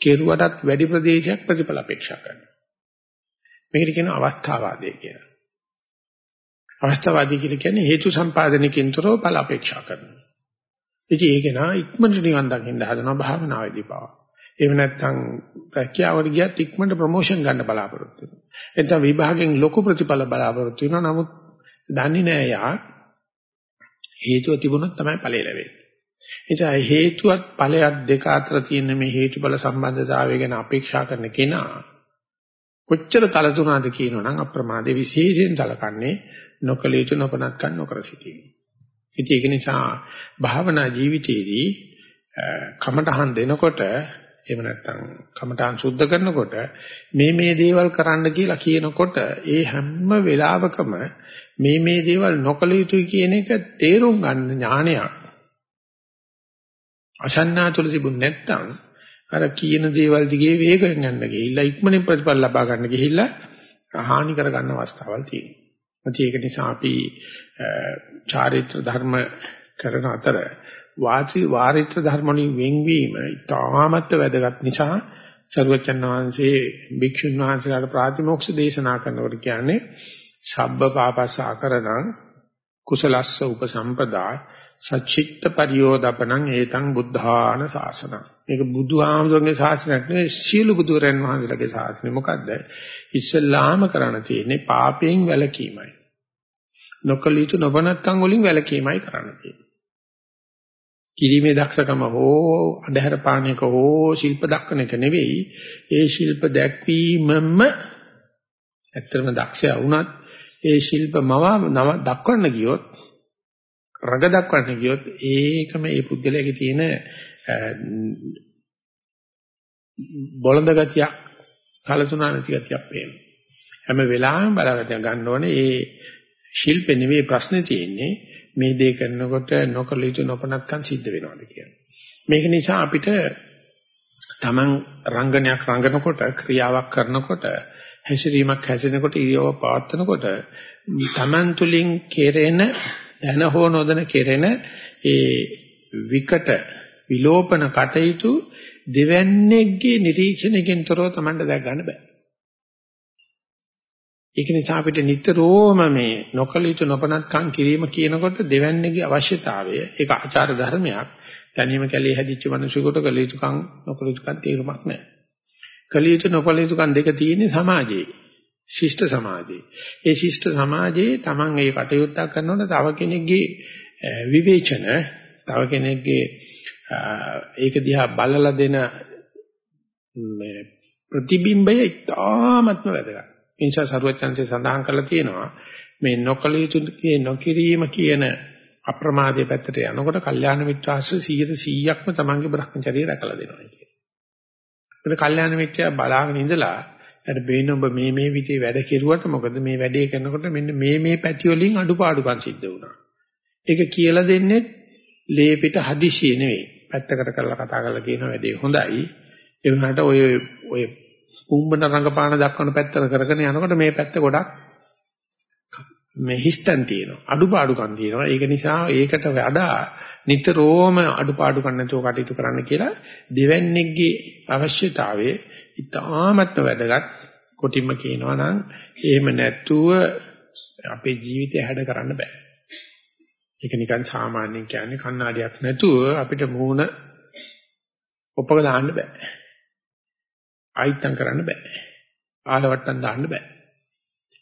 කෙරුවටත් වැඩි ප්‍රදේශයක් ප්‍රතිඵල අපේක්ෂා කරනවා. මේකට කියනවා අවස්ථාවාදය කියලා. අවස්ථාවාදී කියලා කියන්නේ හේතු සම්පාදනයකින් තොරව ඵල අපේක්ෂා කරනවා. ඉතින් ඒක නා ඉක්මනට නිවන් දකින්න හදනවා භාවනාවේදී පවා. එහෙම නැත්නම් ප්‍රඥාවට ගියත් ඉක්මනට ප්‍රොමෝෂන් ගන්න බලාපොරොත්තු වෙනවා. එතන විභාගයෙන් ලොකු ප්‍රතිඵල බලාපොරොත්තු වෙනවා. නමුත් දන්නේ නැහැ යා හේතුව තිබුණොත් තමයි ඵලය ලැබෙන්නේ. එනිසා හේතුවත් ඵලයක් දෙක අතර තියෙන මේ හේතුඵල සම්බන්ධතාවය ගැන අපේක්ෂා කරන කෙනා කොච්චර තලතුණාද කියනවනම් අප්‍රමාදේ විශේෂයෙන් සලකන්නේ නොකල යුතු නොපනත්කම් නොකර සිටීම. ඉතින් ඒක නිසා භාවනා ජීවිතයේදී කමටහන් දෙනකොට එහෙම නැත්නම් කමඨාන් සුද්ධ කරනකොට මේ මේ දේවල් කරන්න කියලා කියනකොට ඒ හැම වෙලාවකම මේ මේ දේවල් නොකළ යුතුයි කියන එක තේරුම් ගන්න ඥානයක් අසන්නාතුල තිබුණ නැත්නම් අර කියන දේවල් දිගේ වේගයෙන් යන්න ගිහිල්ලා ඉක්මනින් ප්‍රතිඵල ලබා ගන්න ගිහිල්ලා හානි කර ගන්න අවස්ථාවල් තියෙනවා. ඒක නිසා අපි චාරිත්‍ර ධර්ම කරන අතර වාචි වාරිත්‍ර ධර්ම වලින් වෙන්වීම ඉතාමත් වැදගත් නිසා සරුවචන් වහන්සේ භික්ෂුන් වහන්සේලාට ප්‍රාතිමෝක්ෂ දේශනා කරනකොට කියන්නේ සබ්බ පාපසාකරණං කුසලස්ස උපසම්පදා සච්චිත්ත පරියෝදපණං ඒතං බුද්ධාන ශාසනං මේක බුදුහාමුදුරන්ගේ ශාසනයක් නෙවෙයි සියලු බුදුරන් වහන්සේලාගේ ශාසනය. මොකද්ද? ඉස්සල්ලාම කරණ තියෙන්නේ පාපයෙන් වැළකීමයි. නොකලිතු නොබනත්තන් වලින් වැළකීමයි කරන්න තියෙන්නේ කිරීමේ දක්ෂකම හෝ අධහැර පාණයක හෝ ශිල්ප දක්වන එක නෙවෙයි. ඒ ශිල්ප දැක්වීමම ඇත්තම දක්ෂයා වුණත් ඒ ශිල්ප මව දක්වන්න ගියොත් රඟ දක්වන්න ගියොත් ඒකම ඒ පුද්ගලයාගේ තියෙන බොළඳ ගතියක් කලසුනා නැති ගතියක් පේනවා. හැම වෙලාවෙම බලාගෙන ගන්න ඕනේ ඒ ශිල්පේ නෙවෙයි ප්‍රශ්නේ තියෙන්නේ මේ දේ කරනකොට නොකල යුතු නොපනත්කම් සිද්ධ වෙනවාද කියලා. මේක නිසා අපිට Taman රංගනයක් රංගනකොට ක්‍රියාවක් කරනකොට හැසිරීමක් හැසිරෙනකොට ඉරියව පවත්නකොට Taman තුලින් කෙරෙන දැන හෝ නොදැන කෙරෙන ඒ විකට විලෝපන කටයුතු දෙවන්නේගේ නිරීක්ෂණයකින් තොරව Tamanට දැක් ගන්න බෑ. ඒක නිසා අපිට නිතරම මේ නොකල යුතු නොපනත්කම් කිරීම කියනකොට දෙවන්නේගේ අවශ්‍යතාවය ඒක ආචාර ධර්මයක්. තනියම කැලේ හැදිච්ච මිනිසෙකුට කල යුතුකම් නොකල යුතුකම් තේරුමක් නැහැ. කල යුතු නොකල යුතුකම් දෙක තියෙන්නේ සමාජයේ. ශිෂ්ට සමාජයේ. ඒ ශිෂ්ට සමාජයේ Taman ඒ කටයුත්තක් කරනකොට තව කෙනෙක්ගේ විවේචන, තව කෙනෙක්ගේ ඒක දිහා බලලා දෙන මේ ප්‍රතිබිම්බය ඉතාමත්ම වැදගත්. ඒ නිසා සරුවචන්සේ සඳහන් කරලා තියෙනවා මේ නොකල යුතු නොකිරීම කියන අප්‍රමාදයේ පැත්තට යනකොට කල්යාණ මිත්‍රාශ්‍රය 100%ක්ම තමන්ගේ භ්‍රමචර්යය රැකලා දෙනවා කියන්නේ. ඒක කල්යාණ මිත්‍යා බලාගෙන ඉඳලා ඊට බේන ඔබ මේ මේ විදිහේ වැඩ කෙරුවට මොකද මේ වැඩේ කරනකොට මෙන්න මේ මේ පැති වලින් අඩුපාඩුකම් සිද්ධ වුණා. ඒක කියලා දෙන්නේ ලේ පිට හදිසියෙ නෙවෙයි. පැත්තකට කරලා කතා කරලා කියන වැඩේ හොඳයි. ඒ වුණාට ඔය ඔය කුඹන රංගපාන දක්වන පැත්තට කරගෙන යනකොට මේ පැත්ත ගොඩක් මේ හිස්තන් තියෙනවා. අඩුපාඩුකම් තියෙනවා. ඒක නිසා ඒකට වඩා නිතරම අඩුපාඩුකම් නැතුව කටයුතු කරන්න කියලා දෙවැන්නේගේ අවශ්‍යතාවයේ ඉතාමත්ම වැදගත් කොටින්ම කියනවා නම් එහෙම නැතුව අපේ ජීවිතය හැඩ කරන්න බෑ. ඒක නිකන් සාමාන්‍යයෙන් කියන්නේ කණ්ණාඩියක් නැතුව අපිට මූණ ඔපක දාන්න බෑ. ආයිත්තම් කරන්න බෑ. ආලවට්ටම් දාන්න බෑ.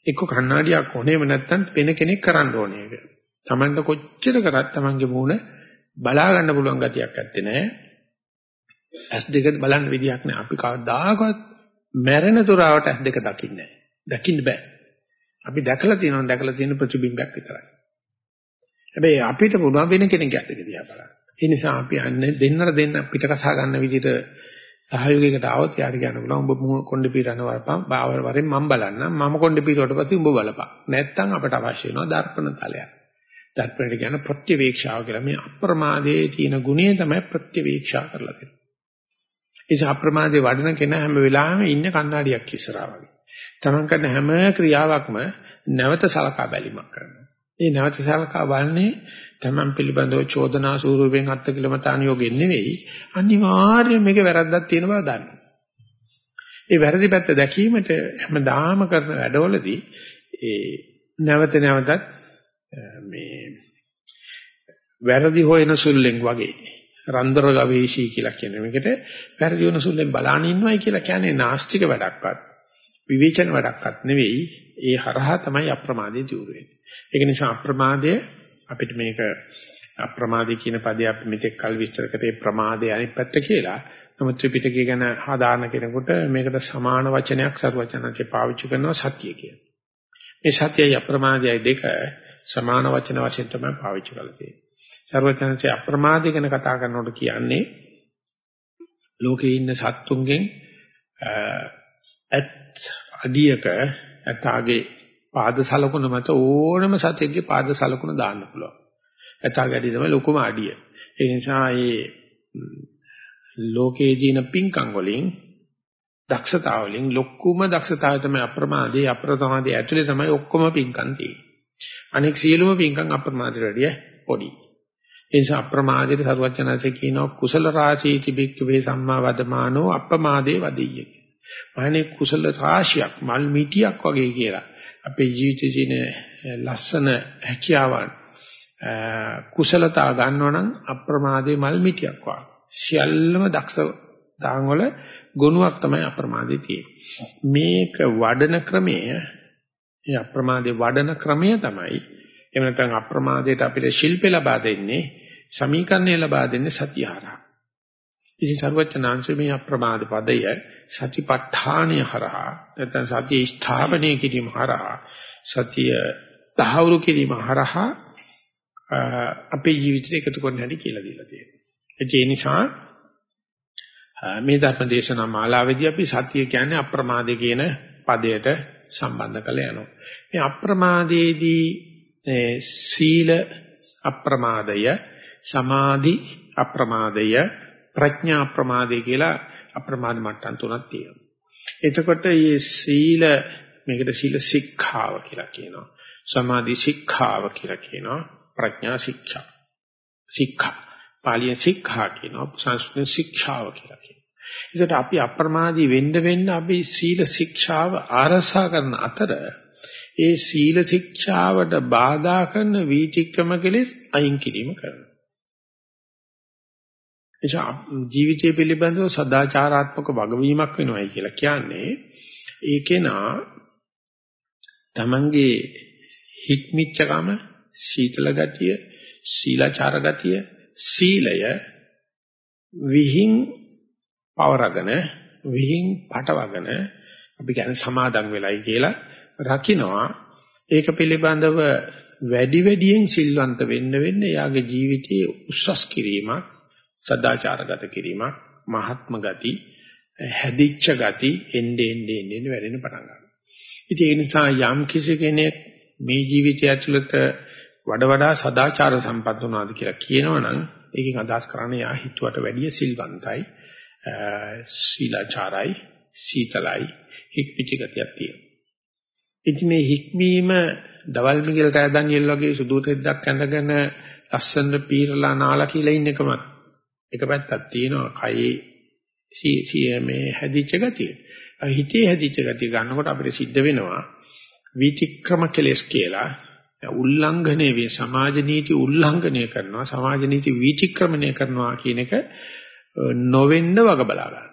එක්ක කණ්ණාඩියක් ඕනේම නැත්තම් වෙන කෙනෙක් කරන්න ඕනේ ඒක. Tamanට කොච්චර කරත් Tamanගේ මූණ බලා ගන්න පුළුවන් ගතියක් ඇත්තේ නැහැ. ඇස් දෙක බලන්න විදියක් නැහැ. අපි කවදාකවත් මැරෙන තුරාවට ඇස් දෙක දකින්නේ නැහැ. දකින්න බෑ. අපි දැකලා තියෙනවා දැකලා තියෙන ප්‍රතිබිම්බයක් විතරයි. හැබැයි අපිට පුළුවන් වෙන කෙනෙක් ඇස් දෙක දිහා බලන්න. ඒ නිසා අපි අන්නේ දෙන්නර දෙන්න පිට කසා ගන්න විදිහට සහයෝගයකට આવොත් යාට කියන්න පුළුවන් ඔබ කොණ්ඩේ පීරන වරපන් බාවර වරෙන් මම බලන්නම් මම කොණ්ඩේ පීරුවට පස්සේ උඹ බලපන්. නැත්තම් අපට අවශ්‍ය වෙනවා දර්පණ තලයක්. දර්පණයට කියන ප්‍රත්‍යවේක්ෂාව කියලා. මේ අප්‍රමාදයේ තියෙන ගුණය තමයි ප්‍රත්‍යවේක්ෂා කරලා තියෙන්නේ. ඒ අප්‍රමාදයේ වඩන කෙනා හැම වෙලාවෙම ඉන්නේ කණ්ණාඩියක් ඉස්සරහා වගේ. තමන් කරන හැම ක්‍රියාවක්ම නැවත සලකා බැලීමක් කරනවා. ඒ නැවත සලකා බලන්නේ තමන් පිළිබඳව චෝදනා ස්වරූපයෙන් අත්ති කිලමතාන යෝගෙන් නෙවෙයි අනිවාර්යයෙන් මේක වැරද්දක් තියෙන බව දන්නවා. ඒ වැරදි පැත්ත දැකීමට හැමදාම කරන වැඩවලදී ඒ නැවත නැවතත් මේ වැරදි හොයන සුල්ලෙන් වගේ රන්දර ගවේෂී කියලා කියන මේකට වැරදි වෙන සුල්ලෙන් බලාන ඉන්නවයි කියලා කියන්නේ නාස්තික වැඩක්වත් විවේචන වැඩක්වත් නෙවෙයි ඒ හරහා තමයි අප්‍රමාදයේ දියුර වෙන්නේ. ඒක නිසා අප්‍රමාදය අපිට මේක අප්‍රමාදී කියන පදේ අපි මෙතෙක් කල් විස්තර කරේ ප්‍රමාදයේ අනිත් පැත්ත කියලා. නමුත් ත්‍රිපිටකය ගැන හදාන කෙනෙකුට මේකට සමාන වචනයක් සරුවචනන්සේ පාවිච්චි කරනවා සත්‍ය කියලා. මේ සත්‍යයි අප්‍රමාදයයි දෙක සමාන වචන වශයෙන් තමයි පාවිච්චි කරලා තියෙන්නේ. සරුවචනන්සේ අප්‍රමාදී ගැන කතා කරනකොට කියන්නේ ලෝකේ ඉන්න සත්තුන්ගෙන් ඇත් අඩියක ඇතාගේ පාද සලකුණ මත ඕනම සතෙක්ගේ පාද සලකුණ දාන්න පුළුවන්. ඇතාගඩි තමයි ලොකුම අඩිය. ඒ නිසා මේ ලෝකයේ ජීන පිංකම් වලින් දක්ෂතාව වලින් ලොකුම දක්ෂතාවය තමයි අප්‍රමාදයේ අප්‍රමාදයේ ඇතුලේ තමයි ඔක්කොම පිංකම් තියෙන්නේ. අනෙක් සියලුම පිංකම් අප්‍රමාදයට වැඩිය පොඩි. ඒ නිසා අප්‍රමාදයේ සරුවචනanse කියනවා කුසල රාශී තිබික්ක වේ සම්මා වදමානෝ අප්‍රමාදේ වදෙය්‍ය. මහණේ කුසල රාශියක් මල් මිටියක් වගේ කියලා. අපේ ජීවිතයේ තියෙන ලස්සන හැකියාවන් කුසලතා ගන්නවා නම් අප්‍රමාදේ මල් මිටියක් වගේ. සියල්ලම දක්ෂ දාන් වල ගුණයක් තමයි අප්‍රමාදේ තියෙන්නේ. මේක වඩන ක්‍රමය ඒ අප්‍රමාදේ වඩන ක්‍රමය තමයි එහෙම නැත්නම් අප්‍රමාදයට අපිට ශිල්ප ලබා දෙන්නේ සමීකරණය ලබා දෙන්නේ සතිය හරහා. ඉතින් සර්වචනාංශ මේ අප්‍රමාද පදය සතිපට්ඨානය හරහා නැත්නම් සතිය ස්ථාපනය කිරීම හරහා සතිය තහවුරු කිරීම හරහා අපේ ජීවිතයට එකතු කරන්න හැටි කියලා දීලා තියෙනවා. ඒ නිසා මේ ධර්ම දේශනා මාලාවේදී අපි සතිය කියන්නේ අප්‍රමාදේ කියන පදයට සම්බන්ධ කරලා යනවා. මේ අප්‍රමාදයේදී සීල අප්‍රමාදය, සමාධි අප්‍රමාදය, ප්‍රඥා අප්‍රමාදය කියලා අප්‍රමාද මට්ටම් තුනක් තියෙනවා. එතකොට මේ සීල මේකට සීල ශික්ෂාව කියලා කියනවා. සමාධි ශික්ෂාව කියලා කියනවා. ප්‍රඥා ශික්ෂා. ශික්ෂා. පාලිය ශික්ෂා කියනවා. සංස්කෘත ශික්ෂාව කියලා කියනවා. ඒකට අපි අප්‍රමාදී වෙන්න වෙන්න අපි සීල ශික්ෂාව ආරසා කරන අතර ඒ සීල ශික්ෂාවට බාධා කරන වීතික්‍රම කෙලෙස් අයින් කිරීම කරනවා. එනිසා ජීවිතය පිළිබඳව සදාචාරාත්මක වගවීමක් වෙනවයි කියලා කියන්නේ ඒකේනා තමන්ගේ හික්මිච්චකම සීතල ගතිය සීලාචාර ගතිය සීලය විහිං පවරගෙන විහිං පටවගෙන අපි කියන්නේ සමාදන් වෙලයි කියලා රකින්නවා ඒක පිළිබඳව වැඩි වැඩියෙන් සිල්වන්ත වෙන්න වෙන්න එයාගේ ජීවිතයේ උස්සස් කිරීමක් සදාචාරගත කිරීමක් මහත්ම ගති හැදිච්ච ගති එnde ende ende වැඩෙන පටන් ගන්නවා. ඉතින් ඒ නිසා යම් කිසි කෙනෙක් මේ ජීවිතය ඇතුළත වඩ වඩා සදාචාර සම්පන්න වුණාද කියලා කියනවනම් ඒකෙන් අදහස් කරන්නේ යා හිතුවට වැඩිය සිල්වන්තයි සීලාචාරයි සීතලයි හික්මිච්ච ගතියක් තියෙනවා. ඉතින් මේ හික්මීම දවල් මිගල් රෑදන්ියල් වගේ සුදු තෙද්දක් ඇඳගෙන ලස්සන පීරලා නාලා කියලා ඉන්න එකම එක පැත්තක් තියෙනවා කයේ මේ හැදිච්ච ගතිය. හිතේ හැදිච්ච ගතිය ගන්නකොට අපිට සිද්ධ වෙනවා විතික්‍රම කෙලස් කියලා උල්ලංඝනයේ වේ සමාජ නීති උල්ලංඝනය කරනවා සමාජ නීති විතික්‍රමණය කරනවා කියන එක නොවෙන්න වග බලා ගන්න.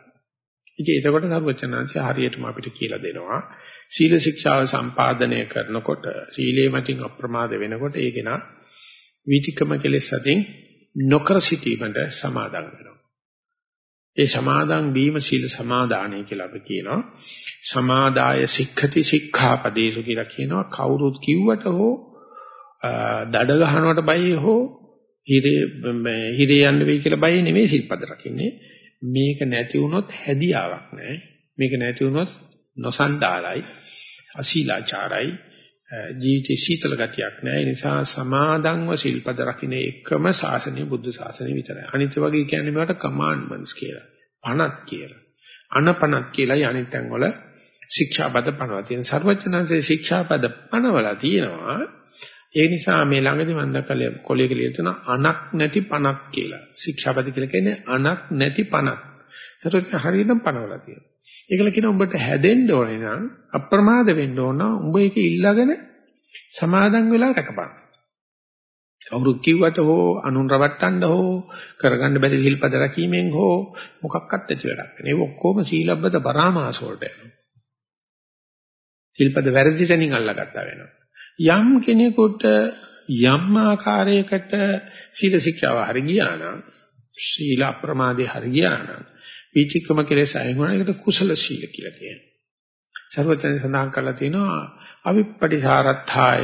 ඉතින් එතකොට සර්වචනාංශය හරියටම අපිට කියලා දෙනවා සීල ශික්ෂාව සම්පාදනය කරනකොට සීලේ මතින් අප්‍රමාද වෙනකොට ඒකේන විතික්‍රම කෙලෙස් අතින් නොකර සිටීමට සමාදන් වෙනවා. ඒ සමාදන් වීම සීල සමාදානයි කියලා අපි කියනවා. සමාදාය සික්ඛති සික්ඛාපදේසු කියලා කියනවා. කවුරුත් කිව්වට හෝ දඩ ගහනවට බයි හෝ හිරේ හිරේ යන්න වෙයි කියලා බයි නෙමෙයි සිල්පද රකින්නේ. මේක නැති වුණොත් හැදියාවක් නැහැ. මේක නැති වුණොත් නොසන්ඩාලයි අශීලාචාරයි ජීවිතේ සීතල ගතියක් නැහැ. ඒ නිසා සමාදන්ව සිල්පද රකින්න එකම ශාසනය බුද්ධ ශාසනය විතරයි. අනිත් වගේ කියන්නේ මේවට කමාන්ඩ්මන්ට්ස් කියලා. පණත් කියලා. අනපනත් කියලායි අනිත් තැන් වල ශික්ෂාපද පනවලා තියෙන. සර්වඥාන්සේ ශික්ෂාපද පනවලා තියෙනවා. ඒ නිසා මේ ළඟදී මම දැක්කලේ කොලේක ලියලා තියෙන අනක් නැති පණක් කියලා. ශික්ෂාපද කියලා කියන්නේ අනක් නැති පණක්. සර්වඥ හරියටම පනවලා තියෙනවා. ඒකල කියන උඹට හැදෙන්න ඕනේ නම් අප්‍රමාද වෙන්න ඕන උඹ ඒක ඉල්ලගෙන සමාදන් වෙලා රැකපන්. කවුරුත් කිව්වට හෝ අනුන් රවට්ටන්න හෝ කරගන්න බැරි සිල්පද රැකීමෙන් හෝ මොකක්වත් ඇති වැඩක් නෑ. ඒ ඔක්කොම සීලබ්බත පරාමාස වලට යනවා. සිල්පද වැරදි තැනින් අල්ලගත්තා වෙනවා. යම් කෙනෙකුට යම් ආකාරයකට සීල ශික්ෂාව හරි ගියා නම් සීල අප්‍රමාදේ හරි ගියා නම් විචිකම කෙලෙස් අයින් වුණා ඒකට කුසල සීල කියලා කියනවා. සර්වචන සඳහන් කරලා තිනවා අවිප්පටිසාරත්ථාය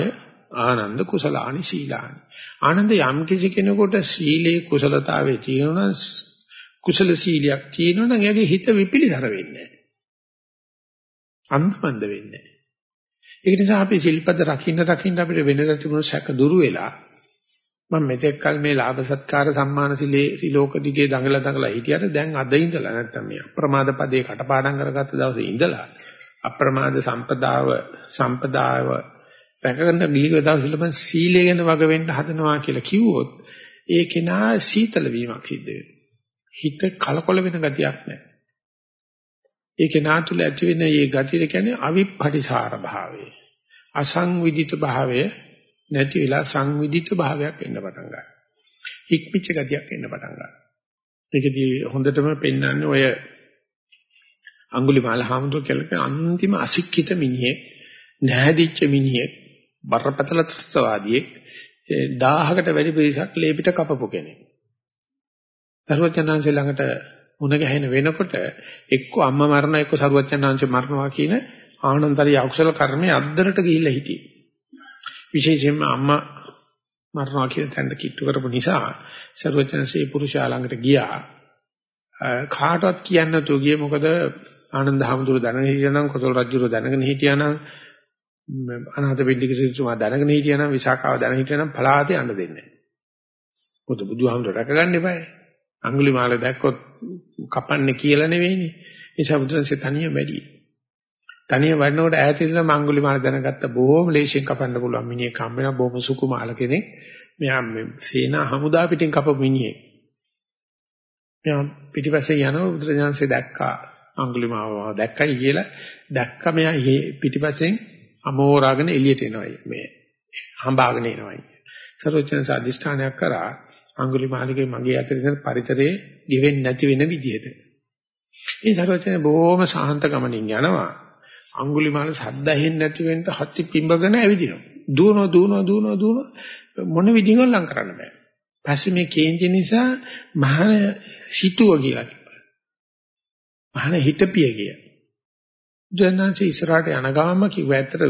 ආනන්ද කුසලානි සීලානි. ආනන්ද යම් කිසි කෙනෙකුට සීලේ කුසලතාවේ තියෙනවා කුසල සීලයක් තියෙනවා නම් එයාගේ හිත විපිලිසර වෙන්නේ නැහැ. අන්තමන්ද වෙන්නේ නැහැ. ඒක නිසා අපි සිල්පද රකින්න රකින්න අපිට වෙනදා තිබුණු සැක දුරු වෙලා මම මෙතෙක් කල මේ ලාභ සත්කාර සම්මාන සිලේ සිලෝක දිගේ දඟලා දඟලා හිටියට දැන් අද ඉඳලා නැත්තම් මේ අප්‍රමාද පදේ කටපාඩම් කරගත්ත දවසේ ඉඳලා අප්‍රමාද සම්පදාව සම්පදාව පැකගෙන ගිහිව දවසල මම සීලය ගැන වග වෙන්න හදනවා කියලා කිව්වොත් ඒ කෙනා සීතල වීමක් සිද්ධ වෙනවා. හිත කලකොල වෙන ගතියක් නැහැ. ඒ කෙනා තුළ ඇති වෙන මේ ගතිය කියන්නේ අවිප්පටිසාර භාවය. අසංවිධිත භාවය නැති වෙලා සංවිධිත භාවයක් එන්න පටන් ගන්නවා. හික්මිච්ච ගතියක් එන්න පටන් ගන්නවා. ඒකදී හොඳටම පෙන්වන්නේ ඔය අඟුලිමාල හාමුදුරුවෝ කියලා අන්තිම අසික්කිත මිනිහෙක් නැහැදිච්ච මිනිහෙක් බරපතල ත්‍ස්තවාදියෙක් 1000කට වැඩි පිරිසක් ලේපිට කපපු කෙනෙක්. සරුවචනාංශ ළඟට මුණ ගැහෙන වෙනකොට එක්ක අම්මා මරණ එක්ක සරුවචනාංශ මරනවා කියන ආනන්තරී අකුසල කර්මයේ අද්දරට ගිහිල්ලා හිටියේ. විශේෂයෙන්ම අම්මා මරනවා කියන තැනට කිට්ටු කරපු නිසා සරුවචනසේ පුරුෂයා ළඟට ගියා. කාටවත් කියන්න නැතුව ගියේ මොකද ආනන්ද හැමතුරු දැනගෙන හිටියනම් කොතල් රජුර දැනගෙන හිටියානම් අනාථ පිටික සිතුමා දැනගෙන හිටියානම් විසාකාව දැනගෙන හිටියානම් පලාතේ යන්න දෙන්නේ නැහැ. මොකද බුදුහාමුදුර රැකගන්න එපායි. අඟුලිමාල දැක්කොත් කපන්නේ කියලා නෙවෙයිනේ. ඒ නිසා බුදුන්සේ තනියම වැඩි. තනියම වඩනකොට ඈත ඉඳලා මංගුලිමාල දැනගත්ත බොහොම ලේසියෙන් කපන්න පුළුවන් මිනිහෙක් හම්බ වෙනවා බොහොම සුකුමාල කෙනෙක්. මෙයා සේනා හමුදා පිටින් කපපු මිනිහෙක්. මෙයා පිටිපස්සේ යනවා බුදුරජාන්සේ දැක්කා. අඟුලිමාව දැක්කයි කියලා දැක්ක මෙයා පිටිපස්සෙන් අමෝරාගෙන එළියට එනවා මේ හඹාගෙන එනවා. සරෝජන සාදිෂ්ඨානයක් කරා අඟුලිමාලගේ මගේ අතේ තියෙන පරිතරේ ගෙවෙන්නේ නැති වෙන විදිහට. ඒ සරෝජන බොහොම සාහන්ත ගමනින් යනවා. අඟුලිමාල සද්ද ඇහෙන්නේ නැති වෙන්න හත්ති පිඹගෙන ඇවිදිනවා. දුවනවා දුවනවා දුවනවා දුවනවා මොන විදිහෙන් ලං කරන්න බෑ. පස්සේ මේ කේන්ති නිසා මහා සිටුව කියලා කිව්වා. මහා හිටපිය කියලා. ජනන්සේ ඉස්සරහට යන ගාම කිව්ව ඇත්තට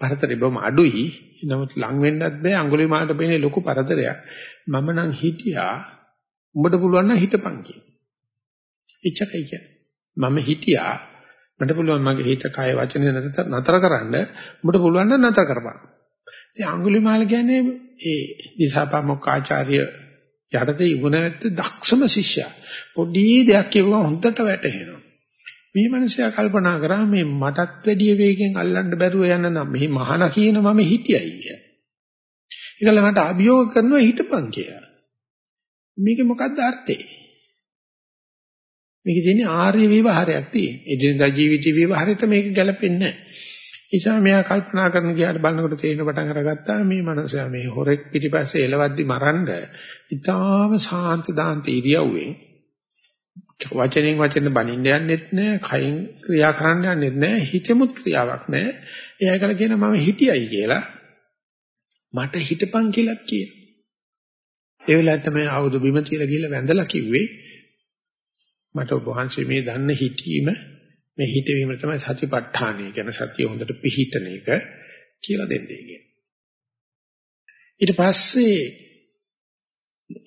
පරතරේ බොම අඩුයි. නමුත් ලං වෙන්නත් බෑ අඟුලිමාලට බේනේ ලොකු පරතරයක්. මම නම් හිටියා උඹට පුළුවන් නම් හිටපන් කියලා. එච්චරයි කියන්නේ. මම හිටියා මට පුළුවන් මගේ හිත කය වචන නතර කරන්න උඹට පුළුවන් නම් නතර කරපන්. ඉතින් අඟුලිමාල කියන්නේ ඒ දිසාපාමොක් ආචාර්ය යටතේ ඉුණ නැත්te දක්ෂම ශිෂ්‍යයා. පොඩි දෙයක් කියවම හොඳට වැටහෙනවා. මේ මිනිසයා කල්පනා කරා මේ මටත් වැඩිය වේගෙන් අල්ලන්න බැරුව යන නම් මෙහි මහාන කියන මම හිටියයි කිය. ඒකල මට අභියෝග කරනවා හිටපන් කියලා. මේක මොකක්ද අර්ථේ? මේකේ තියෙන ආර්ය විවහාරයක් තියෙන. එදිනදා ජීවිත විවහාරයට මේක ගැලපෙන්නේ නැහැ. නිසා මෙයා කල්පනා කරන ගියාට බලනකොට තේරෙන පටන් අරගත්තා මේ මනුස්සයා මේ හොරෙක් පිටිපස්සේ එලවද්දි මරන්න ඉතාම සාන්ත දාන්ත ඉරියව්වෙන් වචනෙන් වචන බනින්න යන්නෙත් නෑ කයින් ක්‍රියා කරන්න යන්නෙත් නෑ හිතෙමුත් ක්‍රියාවක් නෑ එයා කියලා කියන මම හිටියයි කියලා මට හිටපන් කියලා කියන ඒ වෙලාවට තමයි ආවුදු බිම තියලා ගිහලා වැඳලා කිව්වේ මට ඔබ වහන්සේ මේ දන්න හිටීම මේ හිතවීම තමයි සතිපට්ඨානය කියන සතිය හොඳට පිහිටන එක කියලා දෙන්නේ කියන්නේ. ඊට පස්සේ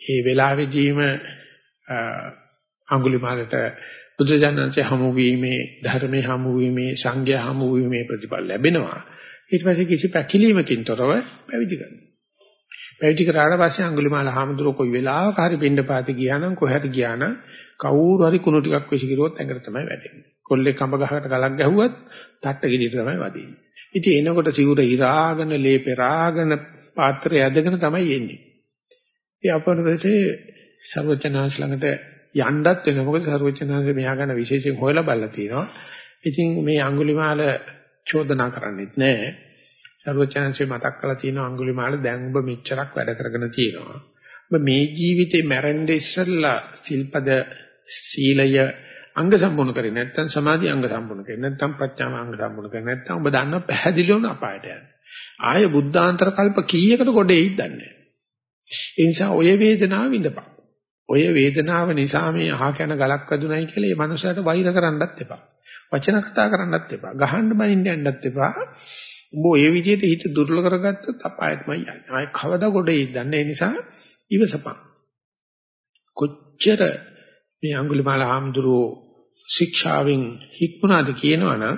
ඒ වෙලාවෙදීම අඟුලිමාලට බුදුජානන්සේ හමු වීමේ ධර්මයේ හමු වීමේ සංඝයා හමු වීමේ ප්‍රතිඵල ලැබෙනවා. ඊට පස්සේ කිසි පැකිලීමකින් තොරව පැවිදි කරනවා. පැවිදි කරාට පස්සේ අඟුලිමාල හාමුදුරුව කොයි වෙලාවක හරි පින්නපාත ගියා නම් කොහට ගියා නම් කවුරු හරි කුණු ටිකක් විසිකිරුවොත් ඇඟට තමයි වැටෙන්නේ. කොල්ලෙක් කඹ ගහකට ගලක් ගැහුවත් තට්ට ගෙඩියට තමයි වදින්නේ. ඉතින් එනකොට සිවුර ඉරාගෙන, ලේ පෙරාගෙන, පාත්‍රය ඇදගෙන තමයි එන්නේ. ඒ අපරපස්සේ සර්වචනාංශ ළඟට යන්නත් වෙන මොකද සර්වචනාංශ මෙහා ගන්න විශේෂයෙන් හොයලා බලලා තියෙනවා. ඉතින් මේ අඟුලිමාල චෝදනා කරන්නේත් නැහැ. සර්වචනාංශේ මතක් කරලා තියෙනවා අඟුලිමාල දැන් ඔබ මෙච්චරක් වැඩ කරගෙන තියෙනවා. ඔබ මේ ජීවිතේ මැරෙන්න ඉස්සෙල්ලා සිල්පද සීලය අංග සම්පූර්ණ කරේ නැත්නම් සමාධි අංග සම්පූර්ණ කරේ නැත්නම් ප්‍රඥා අංග සම්පූර්ණ කරේ නැත්නම් ඔබ දන්නව පැහැදිලිවම අපායට යන්නේ. ආය බුද්ධාන්තර කල්ප කීයකට ගොඩේ ඉද්දන්නේ. ඒ නිසා ඔය වේදනාව විඳපන්. ඔය වේදනාව නිසා මේ අහ කන ගලක් වැදුනයි කියලා මේ මනුස්සයාට වෛර කරන්නත් එපා. වචන කතා කරන්නත් එපා. ගහන්න බනින්න යන්නත් එපා. උඹ ඔය විදිහට හිත දුර්වල කරගත්තොත් අපායටමයි යන්නේ. ආය කවදා ගොඩේ ඉද්දන්නේ. ඒ නිසා ඉවසපන්. කොච්චර මේ අඟුලිමාල හාමුදුරුවෝ ශික්ෂාවෙන් හික්මුණාද කියනවනම්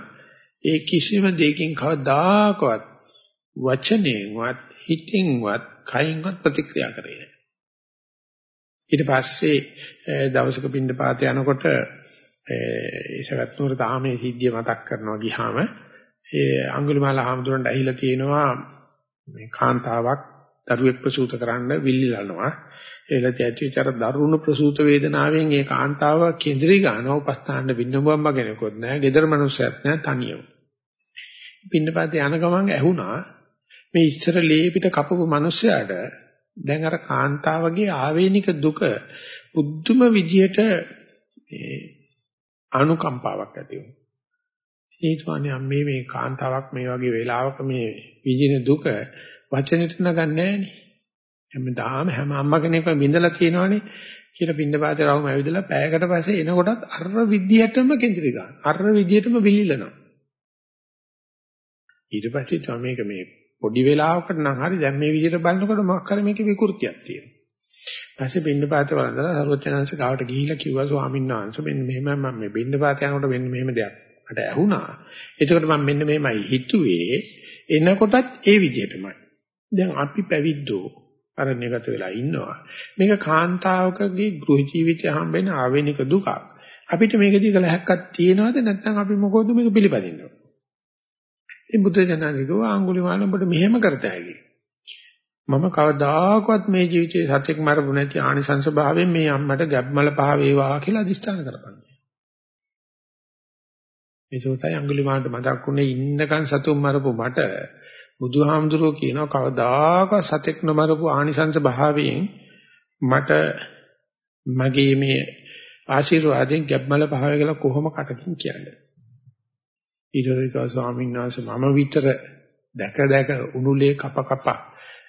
ඒ කිසිම දෙයකින් කවදාකවත් වචනයෙන්වත් හිතින්වත් කයින්වත් ප්‍රතික්‍රියා කරේ නැහැ. ඊට පස්සේ දවසක පින්න පාත යනකොට ඒසගත් නුවර තාමේ සිද්ධිය මතක් කරනවා ගියාම ඒ අඟුලිමාල හාමුදුරන්ට ඇහිලා තියෙනවා මේ කාන්තාවක් දරුවෙක් ප්‍රසූත කරන්න විල්ලිලනවා ඒලට ඇතිචර දරුණු ප්‍රසූත වේදනාවෙන් ඒ කාන්තාව කේන්ද්‍රී ගන්න උපස්ථාන බින්නඹම්ම කෙනෙකුත් නැහැ. gedara manussයත් නැහැ තනියම. පින්නපත යන ගමන් ඇහුණා මේ ඉස්සර ලේපිට කපපු මිනිස්සයාට දැන් අර කාන්තාවගේ ආවේනික දුක බුද්ධම විදියට මේ අනුකම්පාවක් ඇති වුණා. ඒ කියන්නේ මේ මේ කාන්තාවක් මේ වගේ වෙලාවක මේ විඳින දුක වචනෙට නගන්නේ නැහනේ. හැමදාම හැම අම්මා කෙනෙක්ම බින්දලා තියෙනවනේ කියලා බින්ද පාතේ රවුම ඇවිදලා පැයකට පස්සේ එනකොටත් අර විදියටම කෙන්දිරි ගන්න. අර විදියටම විහිලනවා. ඊට පස්සේ තමයි මේක මේ පොඩි වෙලාවකට නම් හරි දැන් මේ විදිහට බලනකොට මොකක් හරි මේකේ විකෘතියක් තියෙනවා. ඊපස්සේ බින්ද පාත වලදලා සරුවචනංශ ගාවට ගිහිල්ලා කිව්වා ස්වාමීන් වහන්සේ මෙන්න මෙහෙම මම මේ බින්ද පාත යනකොට මෙන්න මෙහෙම දෙයක් මට ඇහුණා. එතකොට මම මෙන්න මෙහෙමයි හිතුවේ. එනකොටත් ඒ විදිහටමයි. දැන් අපි පැවිද්දෝ අරණ්‍යගත වෙලා ඉන්නවා. මේක කාන්තාවකගේ ගෘහ ජීවිතය හම්බෙන ආවේනික දුකක්. අපිට මේක දිග ලැහක්ක් තියනවද නැත්නම් අපි මොකද මේක පිළිපදින්නව? ඒ බුද්ධ ජනනිකව ආංගුලිමාල ඔබට මෙහෙම කරත හැකි. මම කවදාකවත් මේ ජීවිතේ සත්‍යක් මරපු නැති ආනිසංස භාවයෙන් මේ අම්මට ගැබ්මල පහ වේවා කියලා අදිස්ථාන කරපන්. ඒකෝටයි අඟුලිමාලට මතක් වුණේ ඉන්නකන් සතුම් මරපු මට බුදුහාමුදුරුවෝ කියනවා කවදාකවත් සතෙක් නොමරපු ආනිසංස භාවයෙන් මට මගේ මේ ආශිර්වාදයෙන් ගැබ්මල පහව කියලා කොහොම කටකින් කියන්නේ. ඊටරික ස්වාමීන් වහන්සේ මම විතර දැක දැක උණුලේ කප කප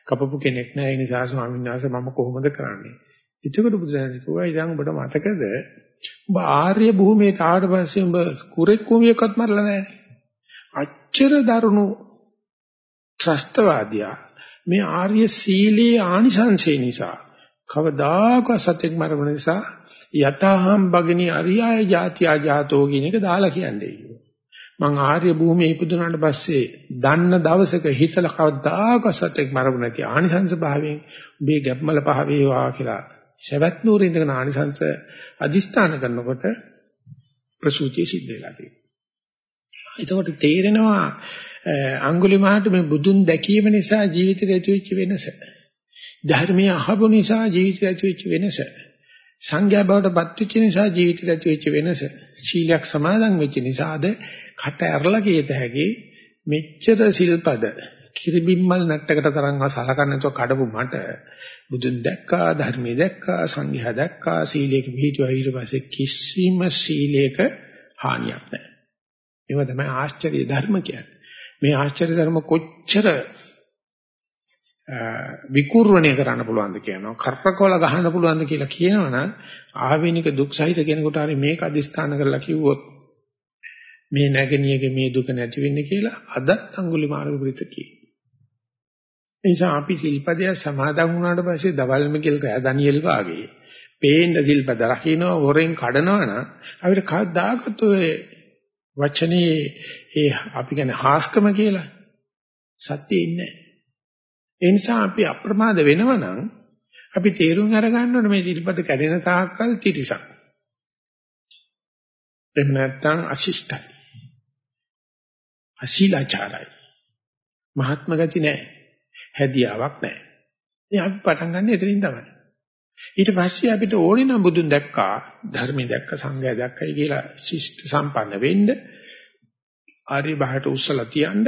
කපපු කෙනෙක් නෑ ඒ නිසා ස්වාමීන් වහන්සේ මම කොහොමද කරන්නේ? එතකොට බුදුසසුන කිව්වා ඉතින් ඔබට මතකද ඔබ ආර්ය භූමියට ආවට පස්සේ ඔබ කුරෙක් කුමියක්වත් මරලා නැහැ. අච්චර දරුණු ත්‍රස්තවාදියා මේ ආර්ය සීලී ආනිසංසය නිසා කවදාකවත් සත්‍යක් මරණ නිසා යතහම් බගිනි අරියාය જાතියා ජාතෝ කියන එක දාලා කියන්නේ. මං ආර්ය භූමියේ ඉපදුනාට පස්සේ දන්න දවසක හිතලා කවදාකවත් සත්‍යක් මරණ නැති ආනිසංස භාවයෙන් උඹේ ගැප්මල පහ වේවා කියලා සවැත් නූරේ ඉඳගෙන ආනිසංස අදිස්ථාන කරනකොට ප්‍රසූතිය සිද්ධ වෙලා තියෙනවා. එතකොට තේරෙනවා අඟුලිමාලට මේ බුදුන් දැකීම නිසා ජීවිතේ ඇතිවෙච්ච වෙනස. ධර්මයේ අහපු නිසා ජීවිතේ ඇතිවෙච්ච වෙනස. සංඥා බවට පත් වෙච්ච නිසා ජීවිතේ ඇතිවෙච්ච වෙනස. ශීලයක් සමාදන් වෙච්ච නිසාද කට ඇරලා කියත හැකි මෙච්චර සිල්පද කිරිබිම්මල් නැට්ටකට තරම්ව සලකන්නේ නැතුව කඩපු මට බුදුන් දැක්කා ධර්මයේ දැක්කා සංඝයා දැක්කා සීලයක පිළිතුවා ඊට පස්සේ කිසිම සීලයක හානියක් නැහැ. ඒව තමයි ආශ්චර්ය ධර්ම කියන්නේ. මේ ආශ්චර්ය ධර්ම කොච්චර විකූර්ණණය කරන්න පුළුවන්ද කියනවා කරපකවල ගහන්න පුළුවන්ද කියලා කියනවනම් ආවේනික දුක් සහිත කෙනෙකුට හරි මේක අදිස්ථාන කරලා කිව්වොත් මේ නැගණියගේ මේ දුක නැති වෙන්නේ කියලා අදත් අඟුලිමාල විපරිත කියනවා. ඒ නිසා අපි සිල්පදය සමාදන් වුණාට පස්සේ දවල් මිකල් දනියෙල් වාගේ පේන්න සිල්පද රකින්න හොරෙන් කඩනවා නම් අපිට කවදාකවත් ඔය වචනේ ඒ අපි කියන්නේ හාස්කම කියලා සත්‍ය ඉන්නේ ඒ නිසා අපි අප්‍රමාද වෙනවනම් අපි තේරුම් අරගන්න ඕනේ මේ සිල්පද කැඩෙන තාක්කල් තිරිසක්. එහෙම නැත්නම් අශිෂ්ටයි. අශීලාචාරයි. මහත්ම ගති නැහැ. හැදියාවක් නැහැ. ඉතින් අපි පටන් ගන්න එතනින් තමයි. ඊට පස්සේ අපිට ඕනේ නම් බුදුන් දැක්කා ධර්මය දැක්ක සංඝයා දැක්කයි කියලා ශිෂ්ට සම්පන්න වෙන්න ආර්ය බහට උස්සලා තියන්න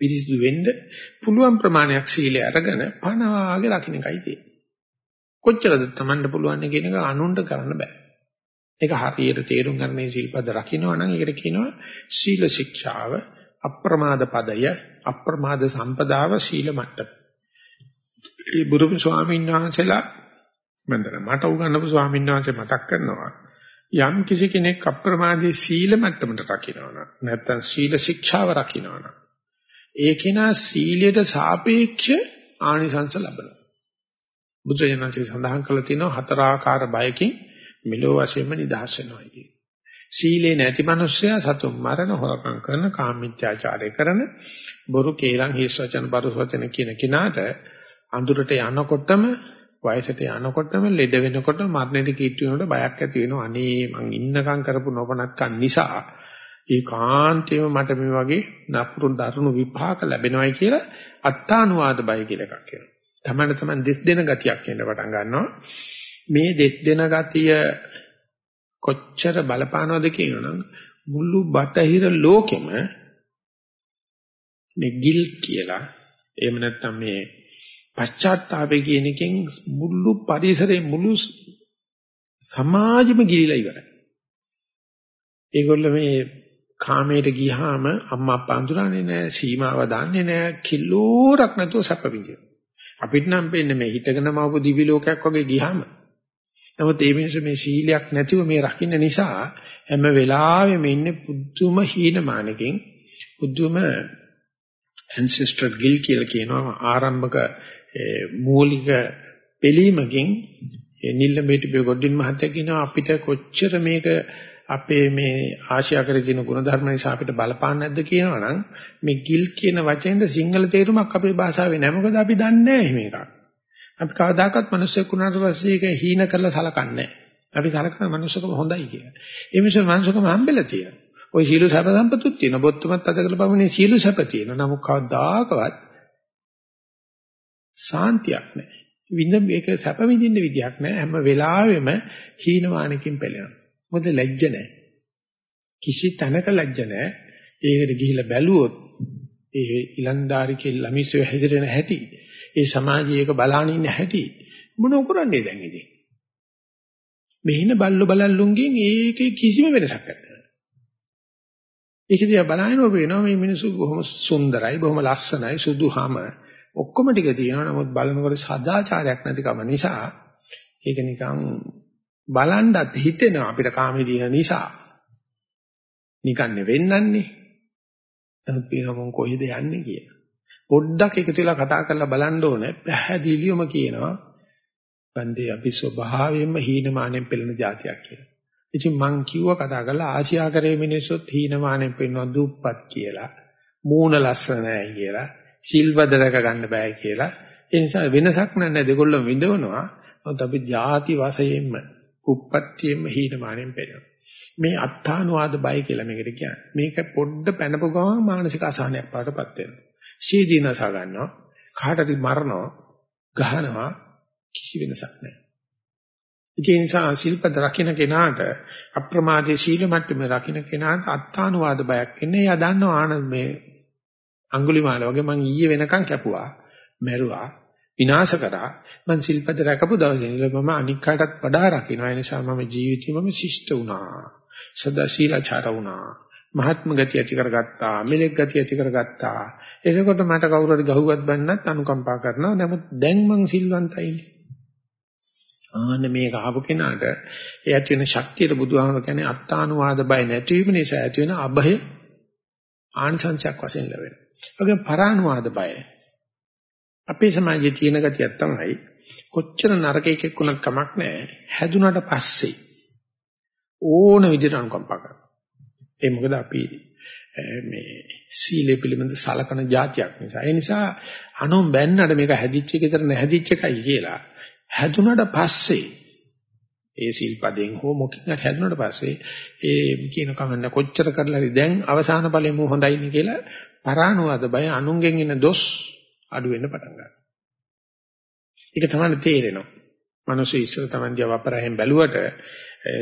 පිරිසිදු වෙන්න පුළුවන් ප්‍රමාණයක් සීලය අරගෙන පනවාගේ රකින්න එකයි තියෙන්නේ. කොච්චරද Tamanට පුළුවන් කියන එක අනුන්ට කරන්න බෑ. ඒක හරියට තේරුම් ගන්න මේ සීල්පද රකින්නවා නම් ඒකට කියනවා සීල ශික්ෂාව අප්‍රමාද පදය අප්‍රමාද සම්පදාව සීල මට්ටම. ඒ බුදුම ස්වාමීන් වහන්සේලා මන්දර මට උගන්වපු ස්වාමීන් වහන්සේ මතක් කරනවා යම් කිසි කෙනෙක් අප්‍රමාදයේ සීල මට්ටමට රකින්නවනම් නැත්නම් සීල ශික්ෂාව රකින්නවනම් ඒ කෙනා සීලයට සාපේක්ෂ ආනිසංස ලබනවා. බුදුරජාණන්සේ සඳහන් කළ තියෙනවා හතර ආකාර බයකින් මෙලෝ වශයෙන්ම නිදහස් වෙනවා කියන. සීලේ නැති මිනිස්සයා සතුන් මරණ හොරකම් කරන කාමීත්‍යාචාරය කරන බොරු කේලම් හිස් වචන බරුස් වචන කියන කිනාට අඳුරට යනකොටම වයසට යනකොටම ලෙඩ වෙනකොට මරණයට කීට්ටු වෙනකොට බයක් ඇති වෙනවා අනේ මං ඉන්නකම් කරපු නොපනත්කම් නිසා ඒකාන්තයෙන්ම මට මේ වගේ නපුරු දරුණු විපාක ලැබෙනවයි කියලා අත්තානුවාද බය කියලා එකක් කියනවා. තමන්න තමන් දෙස් දෙන ගතියක් එන්න පටන් ගන්නවා. මේ දෙස් දෙන ගතිය කොච්චර බලපානවද කියනනම් මුළු බටහිර ලෝකෙම මේ ගිල් කියලා එහෙම නැත්නම් මේ පශ්චාත්තාපය කියන එකෙන් මුළු පරිසරේ මුළු සමාජෙම ගිලිලා ඉවරයි. ඒගොල්ල මේ කාමයට ගියාම අම්මා අප්පා අඳුරන්නේ නැහැ, සීමාව දන්නේ නැහැ, කිලෝරක් නැතුව සැප විඳිනවා. අපිට නම් වෙන්නේ මේ හිතගෙනම ආපු දිවි ලෝකයක් වගේ ගියාම. නමුත් මේ මිනිස්සු මේ සීලයක් නැතිව මේ රකින්න නිසා හැම වෙලාවෙම ඉන්නේ පුදුම හීනමානකින් පුදුම ancestral guilt කියලා කියනවා ආරම්භක මූලික පිළීමකින්. නිල්ලඹේට බෙගොඩින් මහත්තයා කියනවා අපිට කොච්චර මේක අපේ මේ ආශියාකරේ තියෙන ගුණධර්ම නිසා අපිට බලපාන්නේ නැද්ද? කියනවනම් මේ ගිල් කියන වචෙන්ද සිංහල තේරුමක් අපේ භාෂාවේ නැහැ. මොකද අපි දන්නේ නැහැ මේක. අපි කවදාකවත් මිනිස්සෙක් වුණාට පස්සේ ඒක හීන කරලා සලකන්නේ නැහැ. අපි සලකන මනුස්සකම හොඳයි කියලා. ඒ මිනිස්සු මනුස්සකම හම්බෙලා තියෙනවා. ওই සීල සැප සම්පතුත් තියෙනවා. බොත්තමත් අද කරලා පමණේ සීල සැප තියෙනවා. නමුත් කවදාකවත් සාන්තියක් නැහැ. විඳ මේක සැප විඳින්න විදියක් නැහැ. හැම වෙලාවෙම හීනමානකින් පෙළෙනවා. මොකද ලැජ්ජ නැහැ. කිසි තැනක ලැජ්ජ නැහැ. ඒකට ගිහිල්ලා බැලුවොත් ඒ ඉලන්දාරිකේ ළමිස්සු හැසිරෙන හැටි, ඒ සමාජයේ එක බලාන ඉන්න හැටි මොන කරන්නේ දැන් ඉතින්? මෙහින බල්ලෝ බලල්ලුන්ගෙන් ඒකේ කිසිම වෙනසක් නැහැ. ඒක දිහා බලනකොට වෙනවා මේ මිනිස්සු බොහොම සුන්දරයි, බොහොම ලස්සනයි, සුදුහම ඔක්කොම ටික තියෙනවා. නමුත් බලනකොට සදාචාරයක් නැතිකම නිසා ඒක නිකන් බලන්නත් හිතෙනවා අපිට කාමේ දින නිසා. නිකන් වෙන්නන්නේ. නමුත් පිනමොන් කොහෙද යන්නේ කියලා. පොඩ්ඩක් එකතු වෙලා කතා කරලා බලන්න ඕනේ. පැහැදිලිවම කියනවා. බන්දේ අපි ස්වභාවයෙන්ම හීනමානෙන් පෙළෙන જાතියක් කියලා. ඉතින් මං කිව්ව කතා කරලා ආසියාකරයේ මිනිස්සුත් හීනමානෙන් පෙළෙනවා දුප්පත් කියලා. මූණ ලස්සන නැහැ කියලා. සිල්වද රැක ගන්න බෑ කියලා. ඒ නිසා වෙනසක් නැහැ දෙකොල්ලම විඳවනවා. නමුත් අපි ಜಾති වශයෙන්ම උප්පත්තියෙම හීනමානෙන් පෙළෙනවා. මේ අත්තානුවාද බය කියලා මේකට කියන්නේ. මේක පොඩ්ඩ පැනපු ගමන් මානසික අසහනයක් පාටපත් වෙනවා. සීදීනස ගන්නවා, කාටරි මරනවා, ගහනවා කිසි වෙනසක් නැහැ. ඒ නිසා සිල්පද රකින්න කෙනාට අප්‍රමාදයේ සීල මට්ටමේ රකින්න කෙනාට අත්තානුවාද බයක් එන්නේ. එයා දන්නවා ආනන්ද මේ අඟුලිමාල වගේ මං ඊයේ වෙනකන් කැපුවා, මැරුවා, විනාශ කරා. මං සිල්පද රැකපු දවසේ ඉඳලා මම අනික් කාටත් වඩා රකින්න ඒ නිසා මම ජීවිතේ මම ශිෂ්ට වුණා. සදා ශීලාචාර වුණා. මහත්ම ගතිය ඇති කරගත්තා මෙලෙක් ගතිය ඇති කරගත්තා එතකොට මට කවුරු හරි ගහුවත් බන්නත් අනුකම්පා කරනවා නමුත් දැන් මං සිල්වන්තයිනේ ආන්න මේක ආපු කෙනාට ඒ ඇති වෙන ශක්තියට බුදුහාමර කියන්නේ අත්තානුවාද බය නැතිවීම නිසා ඇති වෙන අභය ආනිසංසයක් වශයෙන් ලැබෙනවා. ඒකෙන් පරානුවාද බය අපේ සමාජයේ තියෙන ගතියක් තමයි කොච්චර නරක එකෙක් වුණත් කමක් නැහැ. හැදුනට පස්සේ ඕන විදිහට අනුකම්පා කරනවා. ඒ මොකද අපි මේ සීලය පිළිබඳ සලකන જાතියක් නිසා. ඒ නිසා අනුන් බැන්නට මේක හැදිච්ච එක විතර නැහැදිච්ච එකයි කියලා. හැදුනට පස්සේ ඒ සිල්පදෙන් හෝ මොකකින් හරි හැදුනට පස්සේ ඒ කියන කමන්න කොච්චර කරලා හරි දැන් අවසාන ඵලෙම හොඳයිනේ කියලා පරානුවාද බය අනුන්ගෙන් එන දොස් අඩු වෙන්න පටන් ගන්නවා. ඒක තමයි තේරෙනවා. මිනිස්සු ඉස්සර Taman දිහා වපරහෙන් බැලුවට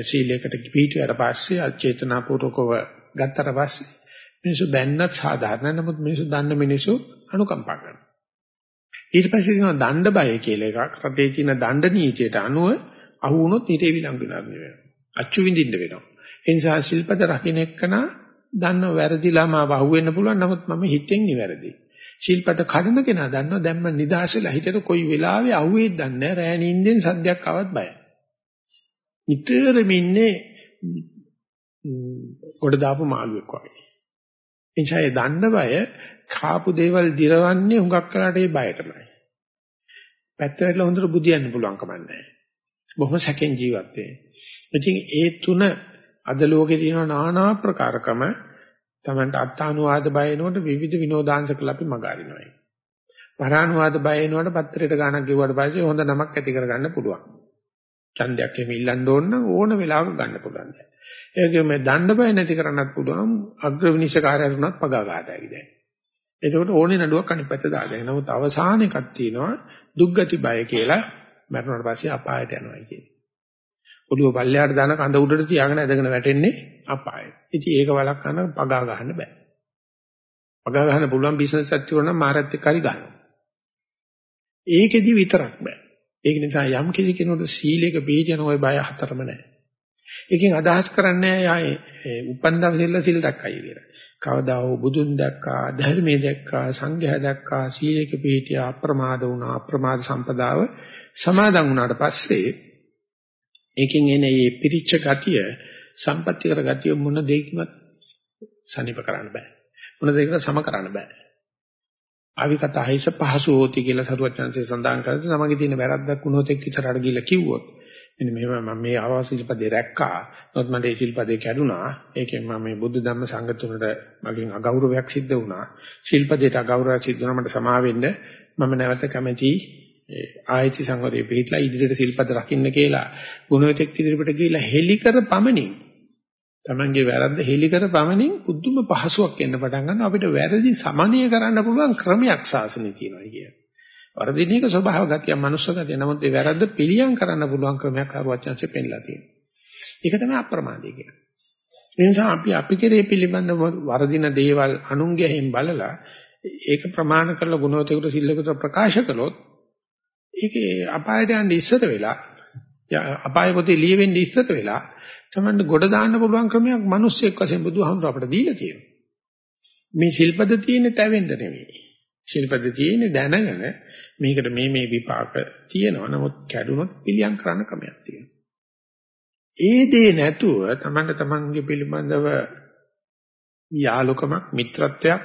සීලයකට පිටියට පස්සේ අචේතනාපූර්වකව ගත්තට පස්සේ මිනිස්සු බැන්නත් සාධාරණ නමුත් මිනිස්සු දන්න මිනිස්සු අනුකම්පා කරනවා. ඊට පස්සේ තියෙනවා දණ්ඩ බය කියලා එකක්. රටේ තියෙන දණ්ඩ නීතියට අනුව අහු වුණොත් ඊටේ විලංගු වෙනවා. අච්චු විඳින්න වෙනවා. ඒ නිසා සිල්පද රකින්න එක්කන දන්න වැරදිලාම අහුවෙන්න පුළුවන්. නමුත් මම හිතෙන් නිවැරදි. ශිල්පත කඩන කෙනා දන්නවා දැන් මම නිදාසෙලා හිතට කොයි වෙලාවෙ අහුවේද දන්නේ නැහැ රෑ නිින්දෙන් සද්දයක් ආවත් බයයි. නිතරම ඉන්නේ කොට දාපු මාළුවෙක් වගේ. එනිසා ඒ දන්න බය කාපු දේවල් දිරවන්නේ හුඟක් කරාට ඒ බය තමයි. පැත්තට හොඳට බුදියන්න පුළුවන් කමක් නැහැ. බොහොම සැකෙන් ජීවත් වෙන්නේ. ඉතින් ඒ තුන අද ලෝකේ තියෙන নানা ප්‍රකාරකම තමන්ට අත්තානුවාද බය එනකොට විවිධ විනෝදාංශ කළ අපි මග අරිනවා. පරානුවාද බය එනකොට පත්‍රයට ගානක් ගෙවුවට පස්සේ හොඳ නමක් ඇති කරගන්න පුළුවන්. ඡන්දයක් එහෙම ඉල්ලන්න ඕන නම් ඕන වෙලාවක ගන්න පුළුවන්. ඒකෙම දණ්ඩ බය නැති කරන්නත් පුළුවන් අග්‍ර විනිශ්චයකාරයන්ට උනත් පගා ගන්නයි දැන්. එතකොට ඕනේ නඩුවක් අනිත් පැත්ත දාගෙන. නමුත් අවසාන එකක් තියෙනවා දුක්ගති බය කියලා මරණයට පස්සේ අපායට යනවා කියන්නේ. ඔළුව පල්ලෙහාට දාන කඳ උඩට තියාගෙන ඇදගෙන වැටෙන්නේ අපායට. ඉතින් ඒක වළක්වන්න පගා ගන්න බෑ. පගා ගන්න පුළුවන් බිස්නස් එකක් තියුණා නම් මාරත් එක්ක හරි ගන්නවා. ඒකෙදි විතරක් බෑ. ඒක නිසා යම් කිසි කෙනෙකුට සීලයක පිළිජන ওই බය හතරම නැහැ. ඒකෙන් අදහස් කරන්නේ ආයේ උපන් දවසෙල්ල සිල් දැක්කයි කියලා. කවදා හෝ බුදුන් දැක්කා, ධර්මයේ දැක්කා, සංඝයා දැක්කා, සීලයක පිළිපිටිය අප්‍රමාද වුණා, අප්‍රමාද සම්පදාව සමාදන් වුණාට පස්සේ ඒකෙන් එන මේ පිරිච්ච ගතිය, සම්පත්‍ති කර ගතිය මොන දෙයකින්වත් සනීප කරන්න බෑ. මොන දෙයකට සම කරන්න බෑ. ආවිකත හයිස පහසු හොති කියලා සරුවත් chance සඳහන් කරද්දී තමගේ තියෙන වැරද්දක් වුණොත් එක්ක ඉස්සරහට ගිහිල්ලා කිව්වොත් මෙන්න මෙහෙම මම මේ ආවාස ශිල්පදේ රැක්කා. නමුත් මට ඒ ශිල්පදේ කැඩුනා. ඒකෙන් මම මේ බුද්ධ ධම්ම සංඝ තුනට මගෙන් අගෞරවයක් සිද්ධ වුණා. ශිල්පදේට අගෞරවයක් සිද්ධ වුණා මට සමා වෙන්න මම නැවත කැමැති ආයති සංවරයේ පිළිట్లా ඉදිරියට ශිල්පද රකින්න කියලා ගුණවතෙක් ඉදිරියට ගිහිල්ලා හෙලි කර පමණින් Tamange වැරද්ද හෙලි කර පමණින් පුදුම පහසුවක් එන්න පටන් ගන්නවා අපිට වැරදි සමනය කරන්න පුළුවන් ක්‍රමයක් සාසනේ තියෙනවා කියන්නේ. වර්ධින එක ස්වභාව ගතිය, මනුෂ්‍ය ගතිය. නමුත් ඒ වැරද්ද පිළියම් කරන්න පුළුවන් ක්‍රමයක් අරුවචන්සේ පෙන්නලා තියෙනවා. ඒක තමයි අප්‍රමාදී කියන්නේ. ඒ නිසා අපි අපි කෙරේ පිළිබඳව වර්ධින දේවල් අනුන්ගෙන් බලලා ඒක ප්‍රමාණ කරලා ගුණවතෙකුට සිල්ලකට ප්‍රකාශ කළොත් ඒකේ අපායට යන්න ඉස්සර වෙලා අපාය පොතේ ලියවෙන්න ඉස්සර වෙලා තමන්ට ගොඩ දාන්න පුළුවන් ක්‍රමයක් මිනිස්සෙක් වශයෙන් බුදුහාමුදුර අපිට දීලා තියෙනවා. මේ ශිල්පද තියෙන්නේ තැවෙන්න නෙවෙයි. ශිල්පද තියෙන්නේ දැනගෙන මේකට මේ මේ විපාක තියෙනවා. නමුත් කැඩුනොත් පිළියම් කරන්න ක්‍රමයක් තියෙනවා. ඒ දේ නැතුව තමන්ට තමන්ගේ පිළිබඳව යාලුකමක් මිත්‍රත්වයක්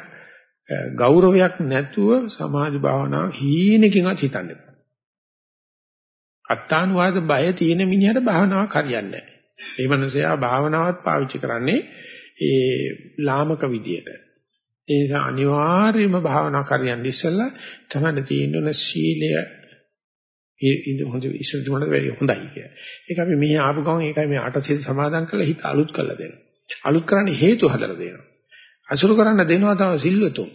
ගෞරවයක් නැතුව සමාධි භාවනාව හීනකින්වත් හිතන්න එපා. අත්තානුවාද බය තියෙන මිනිහට භාවනාවක් හරියන්නේ නැහැ. ඒ මනුස්සයා භාවනාවත් පාවිච්චි කරන්නේ ඒ ලාමක විදියට. ඒ නිසා අනිවාර්යයෙන්ම භාවනා කරන්න ඉස්සෙල්ලා තමයි තියෙන්න සීලය ඒ හොඳ ඉස්සරට මොනවද වැඩි හොඳයි කිය. ඒක අපි මෙහි ආපු ගමන් ඒකයි මේ අට සිල් සමාදන් කරලා හිත අලුත් කරලා දෙනවා. අලුත් කරන්න හේතු හදලා දෙනවා. අසුරු කරන්න දෙනවා තමයි සිල්වතුන්.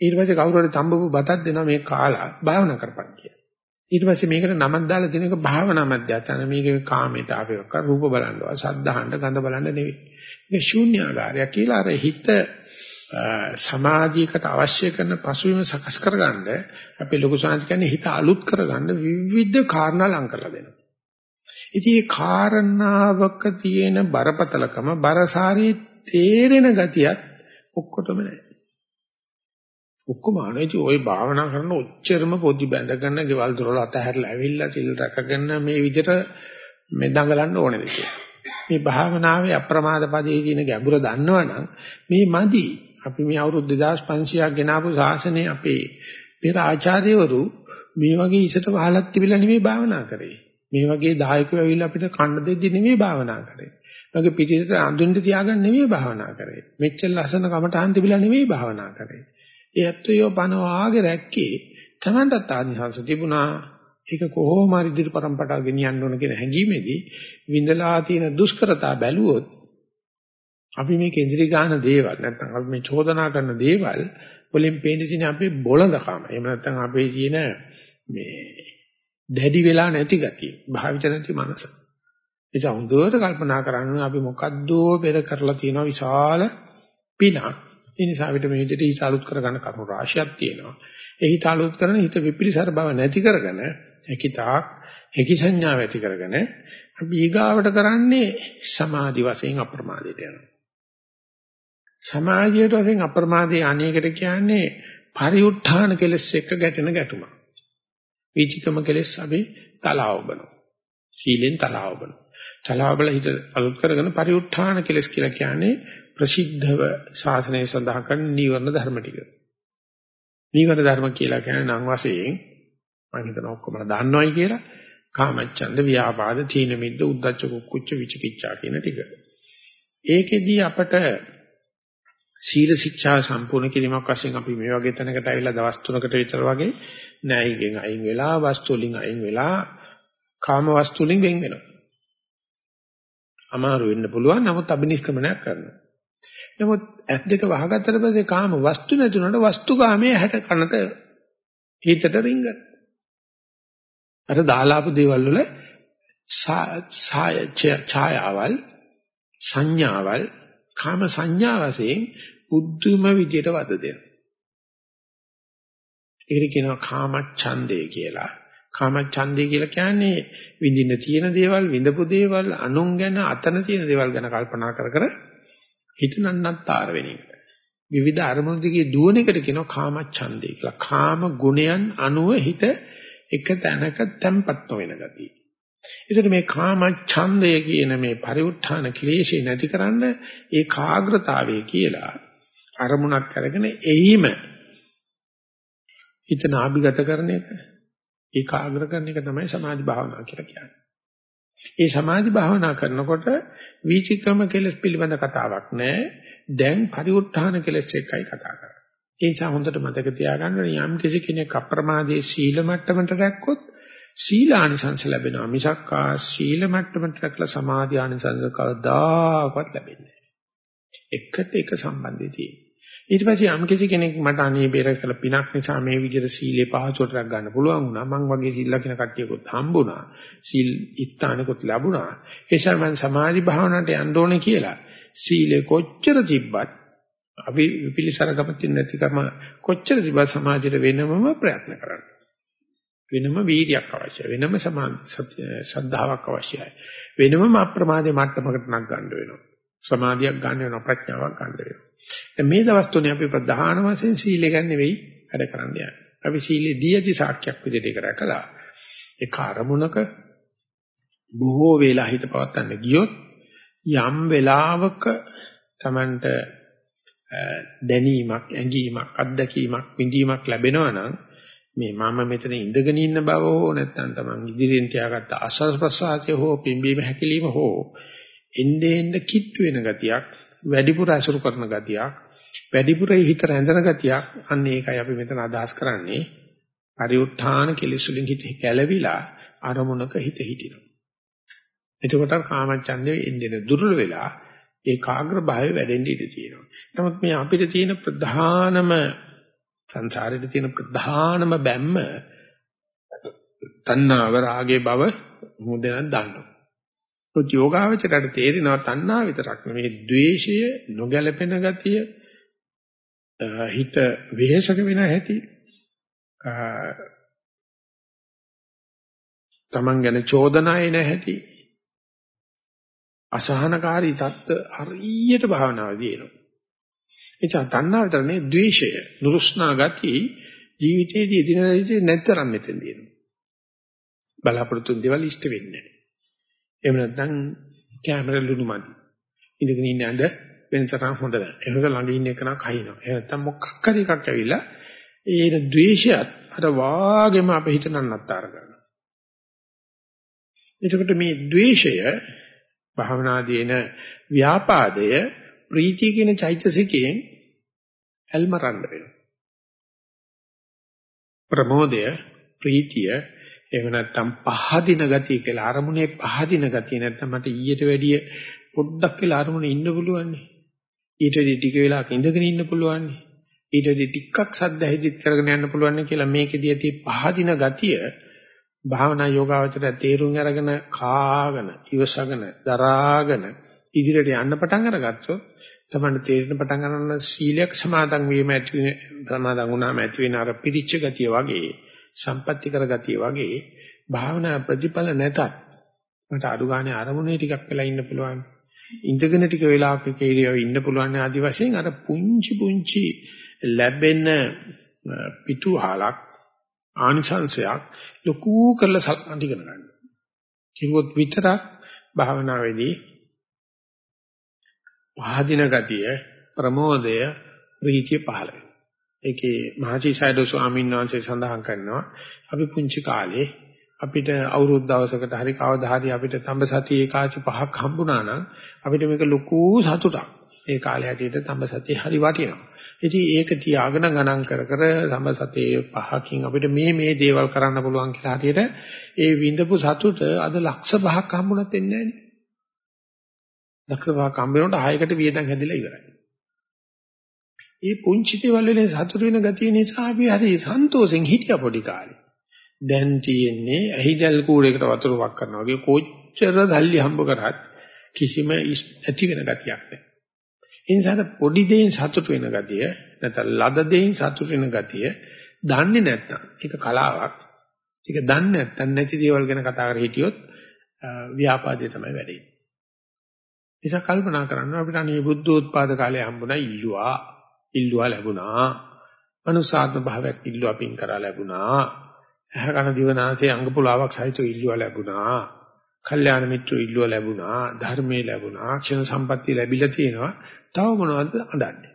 ඊට පස්සේ කවුරු හරි තඹපු බතක් දෙනවා මේ කාලා භාවනා කරපන් කියලා. ඊට පස්සේ මේකට නමක් දාලා දෙන එක භාවනා මධ්‍යස්ථාන මේක කාමයට ආපේක රූප බලනවා සද්ධාහන්න ගඳ බලන්න නෙවෙයි. මේක ශූන්‍යාකාරයක් කියලා අර හිත සමාධියකට අවශ්‍ය කරන පසුබිම සකස් කරගන්න අපේ ලොකු සංස් කියන්නේ හිත අලුත් කරගන්න විවිධ කාරණා ලං කරලා දෙනවා. ඉතින් මේ කාරණාවක තියෙන බරපතලකම බරසාරී තේරෙන ගතියත් ඔක්කොටම නැහැ. ඔක්කොම අනේටි ওই භාවනා කරන ඔච්චරම පොඩි බැඳගෙන ගෙවල් දොරල අතහැරලා ඇවිල්ලා සිල් රැකගෙන මේ විදිහට මේ දඟලන්න ඕනේ දෙක. මේ භාවනාවේ අප්‍රමාද පදේ තියෙන ගැඹුර දන්නවනම් මේ මදි. අපි මේ අවුරුදු 2500ක් ගෙනාවු ශාසනය අපේ පෙර ආචාර්යවරු මේ වගේ ඉසට වහලක් තිබිලා නෙමෙයි භාවනා කරේ. මේ වගේ දායකයෝ ඇවිල්ලා අපිට කන්න දෙද්දි නෙමෙයි භාවනා කරේ. මගේ පිටිසට අඳුන්ට තියාගන්න නෙමෙයි භාවනා කරේ. මෙච්චර ලස්සන කමටහන් තිබිලා නෙමෙයි භාවනා කරේ. ඒ ඇත්තෝ පනවාගේ රැක්කේ Tamanටත් ආනිහංස තිබුණා. ඒක කොහොම හරි ඉදිරි પરම්පරාව ගෙනියන්න ඕන කියන හැඟීමේදී විඳලා තියෙන දුෂ්කරතා බැලුවොත් අපි මේ කේන්ද්‍රී ගාන දේවල් නැත්නම් අපි මේ චෝදනා කරන දේවල් වලින් පේන්නේ අපේ බොළඳකම. එහෙම නැත්නම් අපේ තියෙන මේ දැඩි වෙලා නැති ගතිය, භාවිත නැති මනස. ඒක හොඳට කල්පනා කරන්න අපි මොකද්දෝ පෙර කරලා තියෙන විශාල පිනක්. ඒ නිසා අපිට මේ විදිහට හිත අලුත් කරගන්න කරුණු රාශියක් තියෙනවා. ඒ හිත අලුත් කරන හිත විපිලිසර බව නැති කරගෙන හැකිතාක් හැකි සංඥාව ඇති කරගෙන අපි ඊගාවට කරන්නේ සමාධි වශයෙන් අප්‍රමාදයට යනවා. සමාධියට වශයෙන් අප්‍රමාදයේ අනේකට කියන්නේ පරිඋත් ทาน කෙලස් එක්ක ගැටෙන ගැටුම. වීචිකම කෙලස් අපි තලාව බනවා. සීලෙන් තලාව තලාබල හිත අලුත් කරගෙන පරිඋත්ථාන කෙලස් කියලා කියන්නේ ප්‍රසිද්ධව ශාසනය සඳහන් කරන නීවරණ ධර්ම ටික. නීවරණ ධර්ම කියලා කියන්නේ නම් වශයෙන් මම හිතන ඔක්කොම දන්නවයි කියලා කාමච්ඡන්ද ව්‍යාපාද තීන මිද්ද උද්ධච්ච කුක්කුච්ච විචිකිච්ඡා කියන ටික. ඒකෙදී අපට සීල ශික්ෂා සම්පූර්ණ කිරීමක් වශයෙන් අපි මේ වගේ තැනකට ඇවිල්ලා දවස් තුනකට විතර වගේ නෑයිගෙන් අයින් වෙලා වස්තු වලින් අයින් වෙලා කාම වස්තු වලින් වෙන් වෙනවා. අමාරු වෙන්න පුළුවන් නමුත් අබිනිෂ්ක්‍මණයක් කරනවා. නමුත් ඇස් දෙක වහගත්තට පස්සේ කාම වස්තු නැතුනට වස්තුකාමයේ හැට කනට හිතට රිංගන. අර දාලාපු දේවල් වල ඡායාවල් සංඥාවල් කාම සංඥා වශයෙන් බුද්ධම විදියට වද දෙනවා. ඒකට කියනවා කාම ඡන්දේ කියලා. කාමච්ඡන්දේ කියලා කියන්නේ විඳින්න තියෙන දේවල්, විඳපු දේවල්, අනුන් ගැන, අතන තියෙන දේවල් ගැන කල්පනා කර කර හිත නන්නත්තර වෙන එක. විවිධ අරමුණු දිගේ දුවන එකට කියනවා කාමච්ඡන්දේ කියලා. කාම ගුණයන් අනුව හිත එක තැනක තැම්පත් වෙන ගතිය. ඒකට මේ කාමච්ඡන්දය කියන මේ පරිඋත් ทาน ක්ලේශේ නැතිකරන්න ඒ කාග්‍රතාවය කියලා අරමුණක් අරගෙන එයිම හිත නාභිගත කරන එක ඒකාග්‍ර කරන එක තමයි සමාධි භාවනාව කියලා කියන්නේ. ඒ සමාධි භාවනා කරනකොට වීචිකම කෙලස් පිළිබඳ කතාවක් නෑ. දැන් පරිඋත්ථාන කෙලස් එකයි කතා කරන්නේ. ඒ නිසා හොඳට මතක තියාගන්න යම් කිසි කෙනෙක් අප්‍රමාදයේ සීල මට්ටමට රැක්කොත් සීලානිසංස ලැබෙනවා. මිසක් ආ සීල මට්ටමට රැකලා සමාධි ආනිසංස කවදාකවත් ලැබෙන්නේ නෑ. එකට එක සම්බන්ධය තියෙනවා. ඊට පස්සේ යම් කිසි කෙනෙක් මට අනේ බෙර කළ පිනක් නිසා මේ විදිහට සීලේ පහසුවට රැක ගන්න පුළුවන් වුණා. මං වගේ සීල් ලකින කට්ටියකුත් හම්බුණා. සීල් ඉස්තානකුත් ලැබුණා. ඒ නිසා මං සමාධි භාවනාවට යන්න ඕනේ කියලා සීලේ කොච්චර තිබ්බත් අපි පිළිසරකම නැතිකම කොච්චර තිබ්බත් සමාධියට වෙනමම ප්‍රයත්න කරන්න. වෙනම වීර්යයක් අවශ්‍යයි වෙනම සද්ධාාවක් අවශ්‍යයි. වෙනම අප්‍රමාදයේ මට්ටමකට නක් ගන්න වෙනවා. සමාධියක් ගන්න වෙනවා ප්‍රඥාවක් ගන්න වෙනවා. දැන් මේ දවස් තුනේ අපි ප්‍රධාන වශයෙන් සීලය ගැන නෙවෙයි වැඩ කරන්න යන්නේ. අපි සීලේ දී ඇති සාක්ෂියක් විදිහට ඒක රැකලා ඒ කාර්මුණක බොහෝ වේලා හිත පවත්වන්න ගියොත් යම් වෙලාවක Tamanට දැනීමක්, ඇඟීමක්, අත්දැකීමක්, විඳීමක් ලැබෙනවා නම් මේ මම මෙතන ඉඳගෙන ඉන්න බව හෝ නැත්නම් Taman ඉදිරියෙන් තියාගත්ත ආස්වාද ප්‍රසආසය හෝ පිම්බීම හැකිලිම හෝ එන්නේ එන්නේ කිට්ටු වෙන ගතියක් වැඩිපුර අසුරු කරන ගතියක් වැඩිපුර හිත රැඳෙන ගතියක්. අන්න ඒකයි අපි මෙතන අදහස් කරන්නේ. පරිඋත්ථාන කෙලෙසුලින් හිත කැළවිලා අරමුණක හිත හිටිනවා. එතකොට කාමච්ඡන්දේ එන්නේ දුර්වල වෙලා ඒකාග්‍ර භාවය වැඩෙන්න ඉඩ තියෙනවා. නමුත් මේ අපිට තියෙන ප්‍රධානම සංසාරේට තියෙන ප්‍රධානම බැම්ම තණ්හාව රාගේ බව මොදෙනක් දන්නවා. ඔත් යෝගාවචරයට තේරෙනවා තණ්හා විතරක් නෙවෙයි ද්වේෂය නොගැලපෙන ගතිය හිත වෙහෙසක වෙන හැටි තමන් ගැන චෝදනා එන හැටි අසහනකාරී தත්ත්ව හරියට භාවනාවේදී එනවා. එචා තණ්හා විතර නෙවෙයි ද්වේෂය නුරුස්නා ගති ජීවිතයේදී එදිනෙදා ජීවිතේ නැතරම් මෙතෙන් දෙනවා බලාපොරොත්තු දේවල් ඉෂ්ට වෙන්නේ නැහැ. එහෙම නැත්නම් කැමරා ලුණු මදි. ඉඳගෙන ඉන්න ඇඳ වෙනසටම හොඳ නැහැ. එහෙනම් ළඟ ඉන්න එක නම් කහිනවා. එහෙම නැත්නම් මොකක් හරි එකක් ඇවිල්ලා ඒන ද්වේෂයත් අර වාගෙම අපේ හිත නන්නත්තර කරනවා. එතකොට මේ ද්වේෂය භාවනාදී එන ව්‍යාපාදය ප්‍රීතිය කියන චෛතසිකයෙන් ඇල්මරන්න වෙනවා. ප්‍රමෝදය ප්‍රීතිය එහෙම නැත්නම් පහදින ගතිය කියලා අරමුණේ පහදින ගතිය නැත්නම් මට ඊට වැඩිය පොඩ්ඩක් කියලා අරමුණේ ඉන්න පුළුවන් නේ. ඊට වැඩි ටික වෙලාවක් ඉඳගෙන ඉන්න පුළුවන් නේ. ඊට වැඩි ටිකක් සද්ද හිදිත් කරගෙන යන්න පුළුවන් කියලා මේකෙදී ඇති පහදින ගතිය භාවනා යෝගාවචරය තේරුම් අරගෙන කාගෙන ඉවසගෙන දරාගෙන ඉදිරියට යන්න පටන් අරගත්තොත් තමයි තේරෙන පටන් ගන්න සීලයක් සමාදන් වීම ඇති සමාදන් වුණාම ඇති වෙන අර පිරිච්ච ගතිය වගේ සම්පත්‍ති කරගතිය වගේ භාවනා ප්‍රතිඵල නැතත් මට අඩු ගානේ අරමුණේ ටිකක් වෙලා ඉන්න පුළුවන්. ඉඳගෙන ටික වෙලාවක කීරියව ඉන්න පුළුවන් ආදි වශයෙන් අර පුංචි පුංචි ලැබෙන පිටුහලක් ආනිසංශයක් ලොකු කරලා සල්කන් ඉගෙන ගන්න. කිව්වොත් විතරක් භාවනාවේදී පහදින ගතිය ප්‍රමෝදය ප්‍රීතිය පහළ වෙනවා. ඒකේ මහසිසයිඩෝ ස්වාමීන් වහන්සේ සඳහන් කරනවා අපි පුංචි කාලේ අපිට අවුරුදු දවසකට හරි කවදා හරි අපිට තඹසතිය ඒකාචි පහක් හම්බුණා නම් අපිට මේක ලොකු සතුටක්. ඒ කාලේ හැටියට තඹසතිය හරි වටිනවා. ඉතින් ඒක තියාගෙන ගණන් කර කර තඹසතිය පහකින් අපිට මේ මේ දේවල් කරන්න පුළුවන් කියලා හරියට ඒ විඳපු සතුට අද ලක්ෂ පහක් හම්බුණත් වෙන්නේ නැහැ නේ. ලක්ෂ පහක් හම්බ වෙනකොට ආයකට වියදම් හැදිලා ඉවරයි. ඒ පුංචි දේවල් වලින් සතුට වෙන ගතිය නිසා අපි හරි සන්තෝෂෙන් හිටියා පොඩි කාලේ. දැන් තියෙන්නේ ඇහිදල් කූරයකට වතුර වක් කරනවා වගේ කොච්චර දල්ලි හම්බ කරත් කිසිම ඇති වෙන ගතියක් නැහැ. ඒ නිසා පොඩි දෙයින් සතුට වෙන ගතිය නැත්නම් ලද දෙයින් සතුට වෙන ගතිය දන්නේ නැත්නම් ඒක කලාවක්. ඒක දන්නේ නැත්නම් නැති දේවල් ගැන කතා කර හිටියොත් ව්‍යාපාදේ තමයි වැඩේ. නිසා කල්පනා කරන්න අපිට අනේ බුද්ධෝත්පාද කාලේ හම්බුණා ඉල්ලුවා ඉල්ලුවා ලැබුණා. මනුසාත්ම භාවයක් ඉල්ලුවා පින් කරා ලැබුණා. ඇහ කන දිවනාසයේ අංග පුලාවක් සහිතව ඉල්ලුවා ලැබුණා. කල්යාණ මිත්‍රෝ ඉල්ලුවා ලැබුණා. ධර්මයේ ලැබුණා. ක්ෂණ සම්පත්තිය ලැබිලා තියෙනවා. තව මොනවද අඳන්නේ?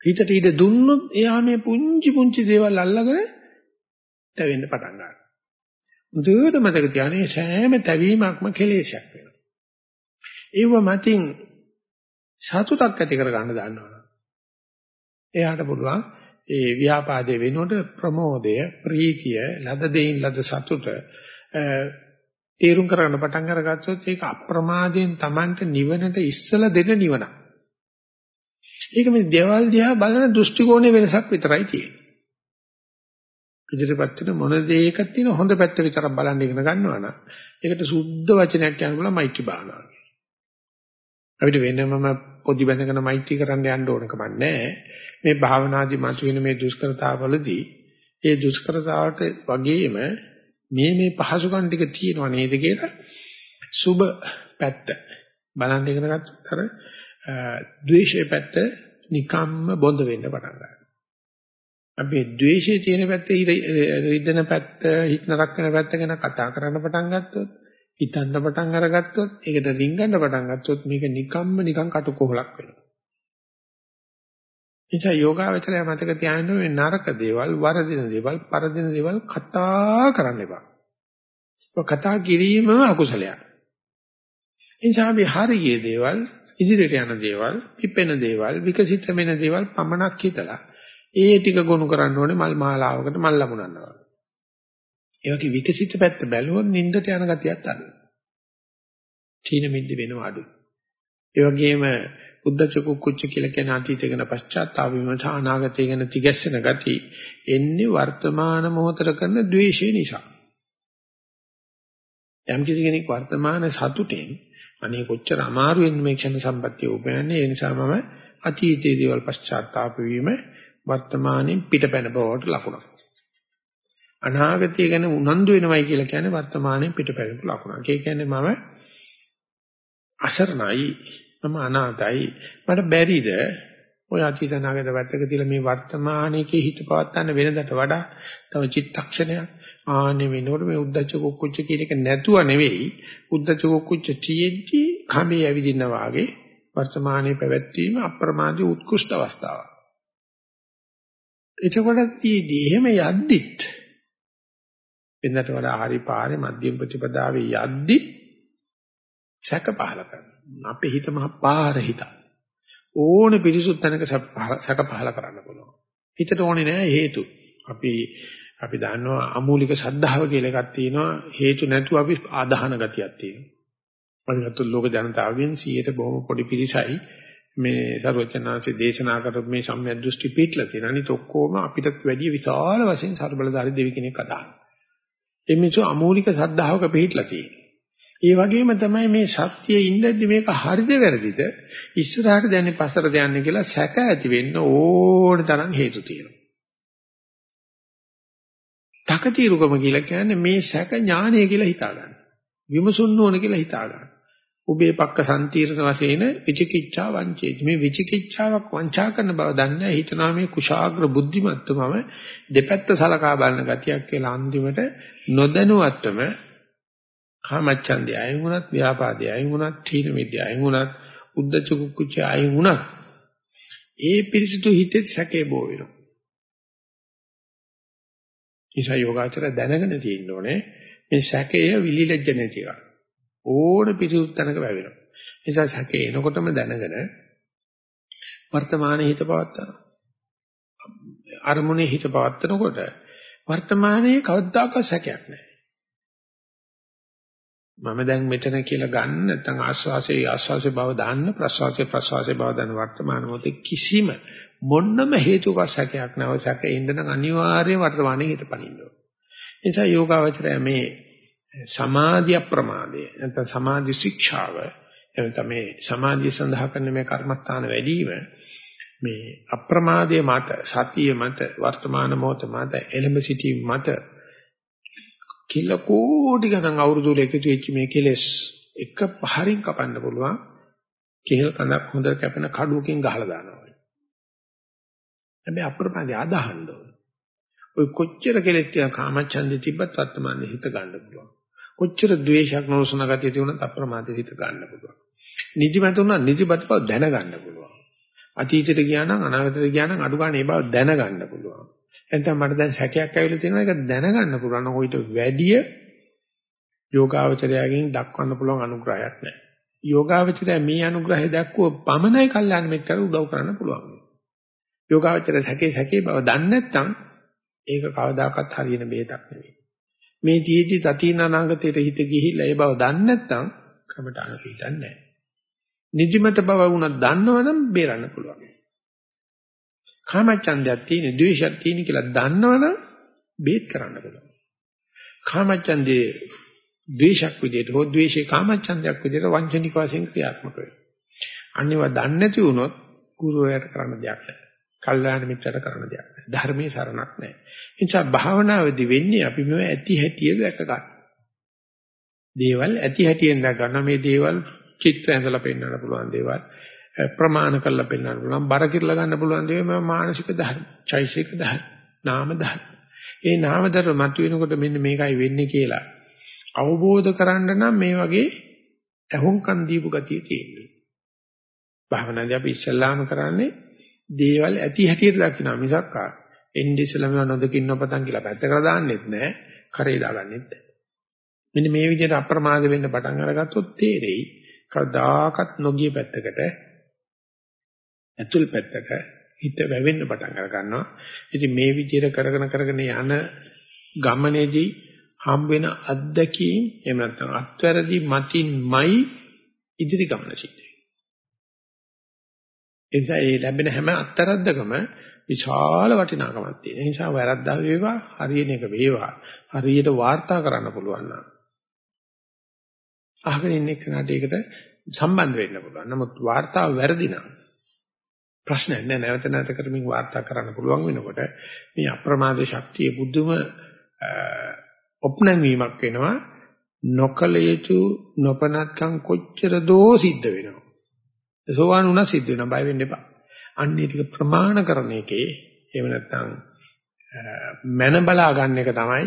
හිතට ඉඳ දුන්නොත් එයා මේ පුංචි පුංචි දේවල් අල්ලගෙන තැවෙන්න පටන් ගන්නවා. මුදුවට මතක තියාගන්න සෑම තැවීමක්ම කෙලෙසයක් වෙනවා. ඒව මතින් සතුටක් ඇති කර ගන්න දන්නවනේ. එයාට පුළුවන් ඒ ව්‍යාපාදයේ වෙනකොට ප්‍රමෝදය, ප්‍රීතිය, ලද දෙයින් ලද සතුට තේරුම් කරගන්න පටන් අරගත්තොත් ඒක අප්‍රමාදයෙන් Tamanට නිවනට ඉස්සලා දෙන නිවනක්. ඒක මේ දේවල් දිහා බලන දෘෂ්ටි කෝණය වෙනසක් විතරයි තියෙන්නේ. ඉදිරිපත් වෙන මොන දෙයක තියෙන හොඳ පැත්ත විතරක් බලන්න ඉගෙන ගන්නවා නම් ඒකට සුද්ධ වචනයක් කියන්න බුණා මෛත්‍රී භාවනාව. අපිට වෙනමම පොඩි බඳගෙන මෛත්‍රී කරන්න යන්න ඕන කමක් නැහැ. මේ භාවනාදී මතුවෙන මේ දුෂ්කරතාවවලදී ඒ දුෂ්කරතාවට වගේම මේ මේ පහසුකම් ටික තියෙනව නේද කියලා සුබ පැත්ත බලන්න ඉගෙන ගත්තොත් අර ද්වේෂයේ පැත්ත නිකම්ම බොඳ වෙන්න පටන් ගන්නවා. අපි ද්වේෂයේ තියෙන පැත්ත රිද්දන පැත්ත හිත නරක වෙන පැත්ත ගැන කතා කරන්න පටන් ගත්තොත් හිතන්න පටන් අරගත්තොත් ඒකට රිංගන්න පටන් ගත්තොත් මේක නිකම්ම නිකන් කටුකොහලක් වෙනවා. එනිසා යෝගාවචරය මතක තියාගන්න මේ නරක දේවල්, වරදින දේවල්, පරදින දේවල් කතා කරන්න එපා. ඔය කතා කිරීම අකුසලයක්. එනිසා අපි හරියේ දේවල්, ඉදිරියට යන දේවල්, පිපෙන දේවල්, විකසිත වෙන දේවල් පමණක් හිතලා ඒ ටික ගොනු කරන්න ඕනේ මල් මාලාවකට මල් ලැබුණනවා. ඒ වගේ විකසිත පැත්ත බැලුවොත් නින්දට යන ගතියත් අඩුයි. තීන මිද්ද වෙනව අඩුයි. ඒ වගේම උද්දච්ච කුක්කුච්ච කියලා කියන අතීතය ගැන පශ්චාත්තාප වීම සහ අනාගතය ගැන තිගැස්සෙන ගති එන්නේ වර්තමාන මොහොතට කරන ද්වේෂය නිසා. යම් කෙනෙක් වර්තමාන සතුටෙන් අනේ කොච්චර අමාරුවෙන් මේ ක්ෂණ සම්පත්තිය උපයන්නේ ඒ නිසා මම අතීතයේ දේවල් පශ්චාත්තාප වීම වර්තමානයේ පිටපැන බවට ලකුණක්. අනාගතය ගැන උනන්දු වෙනවයි කියලා කියන්නේ වර්තමානයේ පිටපැන ලකුණක්. ඒ කියන්නේ මම අසරණයි මම අනාතයි මට බැරිද ඔය අතීත අනාගත පැත්තක තියලා මේ වර්තමානයේ හිත පවත්වන්න වෙනදට වඩා තව චිත්තක්ෂණයක් ආන්නේ වෙනකොට මේ උද්දච්ච කුක්කුච්ච කියන එක නැතුව නෙවෙයි උද්දච්ච කුක්කුච්ච තියෙද්දි කමේ ඇවිදිනා වාගේ වර්තමානයේ පැවැත්වීම අප්‍රමාදී උත්කෘෂ්ඨ අවස්ථාවක්. එතකොට ඊදී එහෙම යද්දිත් වෙනදට වඩා හරි පාරේ මධ්‍යම ප්‍රතිපදාවේ යද්දි සැක පහල කරනවා. අපේ හිත මහ පාර හිත. ඕනේ පිරිසුත් තැනක සැක පහල කරන්න පුළුවන්. හිතට ඕනේ නෑ හේතු. අපි අපි දන්නවා අමූලික සද්ධාව කියලා එකක් තියෙනවා. හේතු නැතුව අපි ආදාහන ගතියක් තියෙනවා. අපි ගත්තොත් ලෝක ජනතාවගෙන් 100ට බොහොම පොඩි පිරිසයි මේ සර්වචනාංශේ දේශනා කරපු මේ සම්‍යක් දෘෂ්ටි පිටලා තියෙන. අනිත ඔක්කොම අපිටත් වැඩිය විශාල වශයෙන් ਸਰබලධාරී දෙවි කෙනෙක් අදහන. ඒ මිනිස්සු අමූලික සද්ධාවක පිටලා තියෙනවා. ඒ වගේම තමයි මේ සත්‍යයේ ඉඳද්දි මේක හරිද වැරදිද ඉස්සරහට දැන්නේ පස්සට දැන්නේ කියලා සැක ඇති වෙන්න ඕන තරම් හේතු තියෙනවා. තකතිරුකම කියලා කියන්නේ මේ සැක ඥානය කියලා හිතා ගන්න. විමසුන්න ඕන කියලා හිතා ගන්න. උබේ පක්ක සම්තීර්ණ වශයෙන් විචිකිච්ඡා වංචේති. මේ විචිකිච්ඡාවක් වංචා කරන බව දන්නේ හිතනවා මේ කුශාග්‍ර බුද්ධිමත්තුමම දෙපැත්ත සලකා බලන ගතියක් කියලා අන්තිමට නොදැනුවත්වම කාමච්ඡන්දය අයින් වුණත් ව්‍යාපාදය අයින් වුණත් තීන මිද්‍ය අයින් වුණත් උද්දච්ච කුක්කුච්ච අයින් වුණත් ඒ පිරිසිදු හිතේ සැකේ බෝ වෙනවා. නිසා යෝගාචර දැනගෙන තියෙන්න ඕනේ මේ සැකය විලිලැජ්ජ නැති එක. ඕන පිරිසුත් තැනක වැවෙනවා. නිසා සැකේ එනකොටම දැනගෙන වර්තමානයේ හිත පවත්තා. අරමුණේ හිත පවත්නකොට වර්තමානයේ කවදාකවත් සැකයක් නැහැ. මම දැන් මෙතන කියලා ගන්න නැත්නම් ආස්වාසේ ආස්වාසේ බව දාන්න ප්‍රස්වාසේ ප්‍රස්වාසේ බව දාන්න වර්තමාන මොහොතේ කිසිම මොන්නම හේතුක සැකයක් නැව සැක ඉන්න නම් අනිවාර්යයෙන් වර්තමානයේ හිත පනින්න ඕන. ඒ නිසා යෝගාවචරය මේ සමාධි අප්‍රමාදය නැත්නම් සමාධි ශික්ෂාව එතන මේ සමාධිය සඳහා කරන මේ කර්මස්ථාන වැඩිම මේ අප්‍රමාදයේ මත සතිය මත වර්තමාන මොහොත මත එළඹ සිටීම මත කිල කෝටි ගණන් අවුරුදු වල එකතු වෙච්ච මේ කෙලෙස් එක පහරින් කපන්න පුළුවන් කෙහෙල් කඳක් හොඳ කැපෙන කඩුවකින් ගහලා දානවා. හැබැයි අප්‍රමාදය අදහන්න ඕන. ඔය කොච්චර කෙලෙස් තියා කාමච්ඡන්දේ තිබ්බත් වර්තමානයේ හිත ගන්න පුළුවන්. කොච්චර ද්වේෂයක් නොසන ගතිය තිබුණත් අප්‍රමාදයේ හිත ගන්න පුළුවන්. නිදිමත උනා නිදිමත බව දැනගන්න පුළුවන්. අතීතයට ගියා නම් අනාගතයට ගියා නම් අඩු ගන්න ඒ බව දැනගන්න පුළුවන්. එතන මට දැන් සැකයක් ඇවිල්ලා තියෙනවා ඒක දැනගන්න පුළුවන්. ඔయిత වැඩිය යෝගාවචරයෙන් දක්වන්න පුළුවන් අනුග්‍රහයක් නැහැ. යෝගාවචරය මේ අනුග්‍රහය දක්වුව පමණයි කල්යාණ මිත්‍ර උදව් කරන්න පුළුවන්. යෝගාවචරය සැකේ සැකේ බව දන්නේ නැත්නම් ඒක කවදාකවත් හරියන බේතක් නෙවෙයි. මේ ජීවිතي තතින අනාගතයට හිත ගිහිල්ලා ඒ බව දන්නේ නැත්නම් කමටහන පිටන්නේ නැහැ. නිදිමත බව වුණත් දන්නවනම් බේරන්න පුළුවන්. කාමච්ඡන්දයක් තියෙන, ද්වේෂයක් තියෙන කියලා දන්නවනම් බේත් කරන්න පුළුවන්. කාමච්ඡන්දේ ද්වේෂක් විදිහට හෝ ද්වේෂේ කාමච්ඡන්දයක් විදිහට වංචනික වශයෙන් ක්‍රියාත්මක වෙනවා. අනිවා දන්නේ නැති වුණොත් ගුරුවරයාට කරන්න දෙයක් නැහැ. කල්යාණ මිත්‍රට කරන්න දෙයක් නැහැ. ධර්මයේ සරණක් නැහැ. ඒ නිසා භාවනාවේදී වෙන්නේ අපි මේව ඇති හැටිය දැක ගන්න. දේවල් ඇති හැටියෙන් දැක ගන්න මේ දේවල් චිත්‍ර ඇඳලා පෙන්වන්න පුළුවන් දේවල් ප්‍රමාණ කරලා පෙන්වන්න පුළුවන් බර කිරලා ගන්න පුළුවන් දේවල් මේ මානසික ධර්ම, චෛසික ධර්ම, නාම ධර්ම. ඒ නාම ධර්ම මතුවෙනකොට මෙන්න මේකයි වෙන්නේ කියලා අවබෝධ කරන්න නම් මේ වගේ ඇහුම්කන් දීපු ගතිය තියෙනවා. භාවනාදී අපි ඉස්සල්ලාම කරන්නේ දේවල් ඇති හැටියට දකින්න මිසක් එන්නේ ඉස්සලම නොදකින්න නොපතන් කියලා පැත්තකට දාන්නෙත් නෑ කරේ දාගන්නෙත් නෑ. මෙන්න මේ විදිහට අප්‍රමාද වෙන්න පටන් අරගත්තොත් තේරෙයි කවදාකත් නොගිය පැත්තකට ඇතුල් පැත්තක හිත වැවෙන්න පටන් අර ගන්නවා. ඉතින් මේ විදිහට කරගෙන කරගෙන යන ගමනේදී හම් වෙන අත්දැකීම් එහෙම නැත්නම් අත්වැරදි මතින්මයි ඉදිරි ගමන සිද්ධ වෙන්නේ. ඒ ලැබෙන හැම අත්තරද්දකම විශාල වටිනාකමක් තියෙන. ඒ නිසා වැරද්දා වේවා හරියන එක වේවා හරියට වාර්තා කරන්න පුළුවන් නම් අහගෙන ඉන්න කෙනාට ඒකට සම්බන්ධ වෙන්න පුළුවන්. නමුත් වාර්තාව වැරදි නම් ප්‍රශ්නයක් නෑ නැවත නැවත කරමින් වාර්තා කරන්න පුළුවන් වෙනකොට මේ අප්‍රමාද ශක්තිය බුදුම ඔප්නැංවීමක් වෙනවා නොකල යුතු නොපනත්කම් කොච්චර දෝ සිද්ධ වෙනවා. සෝවාන් වුණා සිද්ධ වෙනවා බය වෙන්න එපා. අන්න ඒක ප්‍රමාණ කරන එකේ එහෙම නැත්නම් මන බලා ගන්න එක තමයි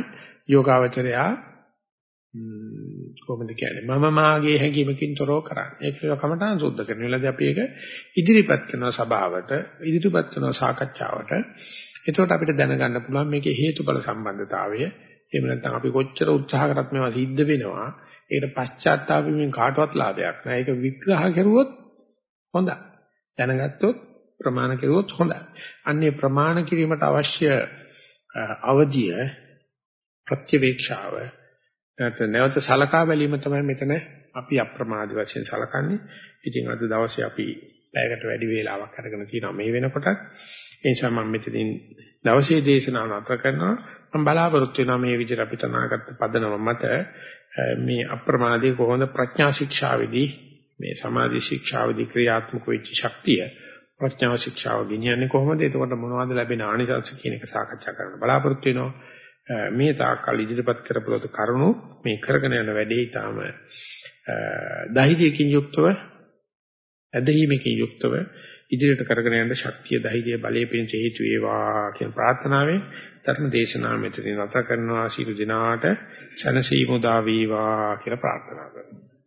යෝගාවචරයා කොහොමද කියන්නේ මම මාගේ හැඟීමකින් තොරව කරන්නේ. ඒක කමඨාන් සුද්ධ කරන වෙලාවදී අපි ඒක ඉදිරිපත් කරනවා සභාවට, ඉදිරිපත් කරනවා සාකච්ඡාවට. එතකොට අපිට දැනගන්න පුළුවන් මේකේ හේතුඵල සම්බන්ධතාවය එහෙම නැත්නම් අපි කොච්චර උත්සාහ කරත් මේවා සිද්ධ වෙනවා. ඒකට පශ්චාත්තාප වීමෙන් කාටවත් ලාභයක් නැහැ. ඒක විග්‍රහ කරුවොත් හොඳයි. දැනගත්තොත් ප්‍රමාණ කරුවොත් හොඳයි. අන්නේ ප්‍රමාණ කිරීමට අවශ්‍ය අවධිය ප්‍රත්‍යවේක්ෂාව නැත්නම් නැවත සලකා බැලීම තමයි මෙතන අපි අප්‍රමාදී වශයෙන් සලකන්නේ. ඉතින් අද දවසේ අපි පැයකට වැඩි වේලාවක් අරගෙන තියෙනවා මේ වෙනකොට. ඒ නිසා මම මෙතනින් දවසේ දේශනාව නතර කරනවා. මම බලාපොරොත්තු වෙනවා මේ විදිහට අපි තනාගත්ත පදනම මත මේ අප්‍රමාදී කොහොමද ප්‍රඥා ශික්ෂාවේදී මේ සමාධි ශික්ෂාවේදී ක්‍රියාත්මක වෙච්ච ශක්තිය ප්‍රඥා ශික්ෂාව ගෙනියන්නේ කොහොමද? එතකොට මොනවද ලැබෙන ආනිසංස කියන එක සාකච්ඡා කරන්න බලාපොරොත්තු වෙනවා. මේ තාක්කල් ඉදිරිපත් කරපුවත කරුණු මේ කරගෙන යන වැඩේ ඊටාම ධෛර්යයෙන් යුක්තව ඇදහිීමකින් යුක්තව ඉදිරියට කරගෙන යන්න ශක්තිය ධෛර්යය බලය පිණිස හේතු වේවා කියන ප්‍රාර්ථනාවෙන් ධර්ම දේශනාව මෙතනින් නැත කරනවා ශිරු දිනාට සනසීමු දා වේවා කියලා ප්‍රාර්ථනා කරනවා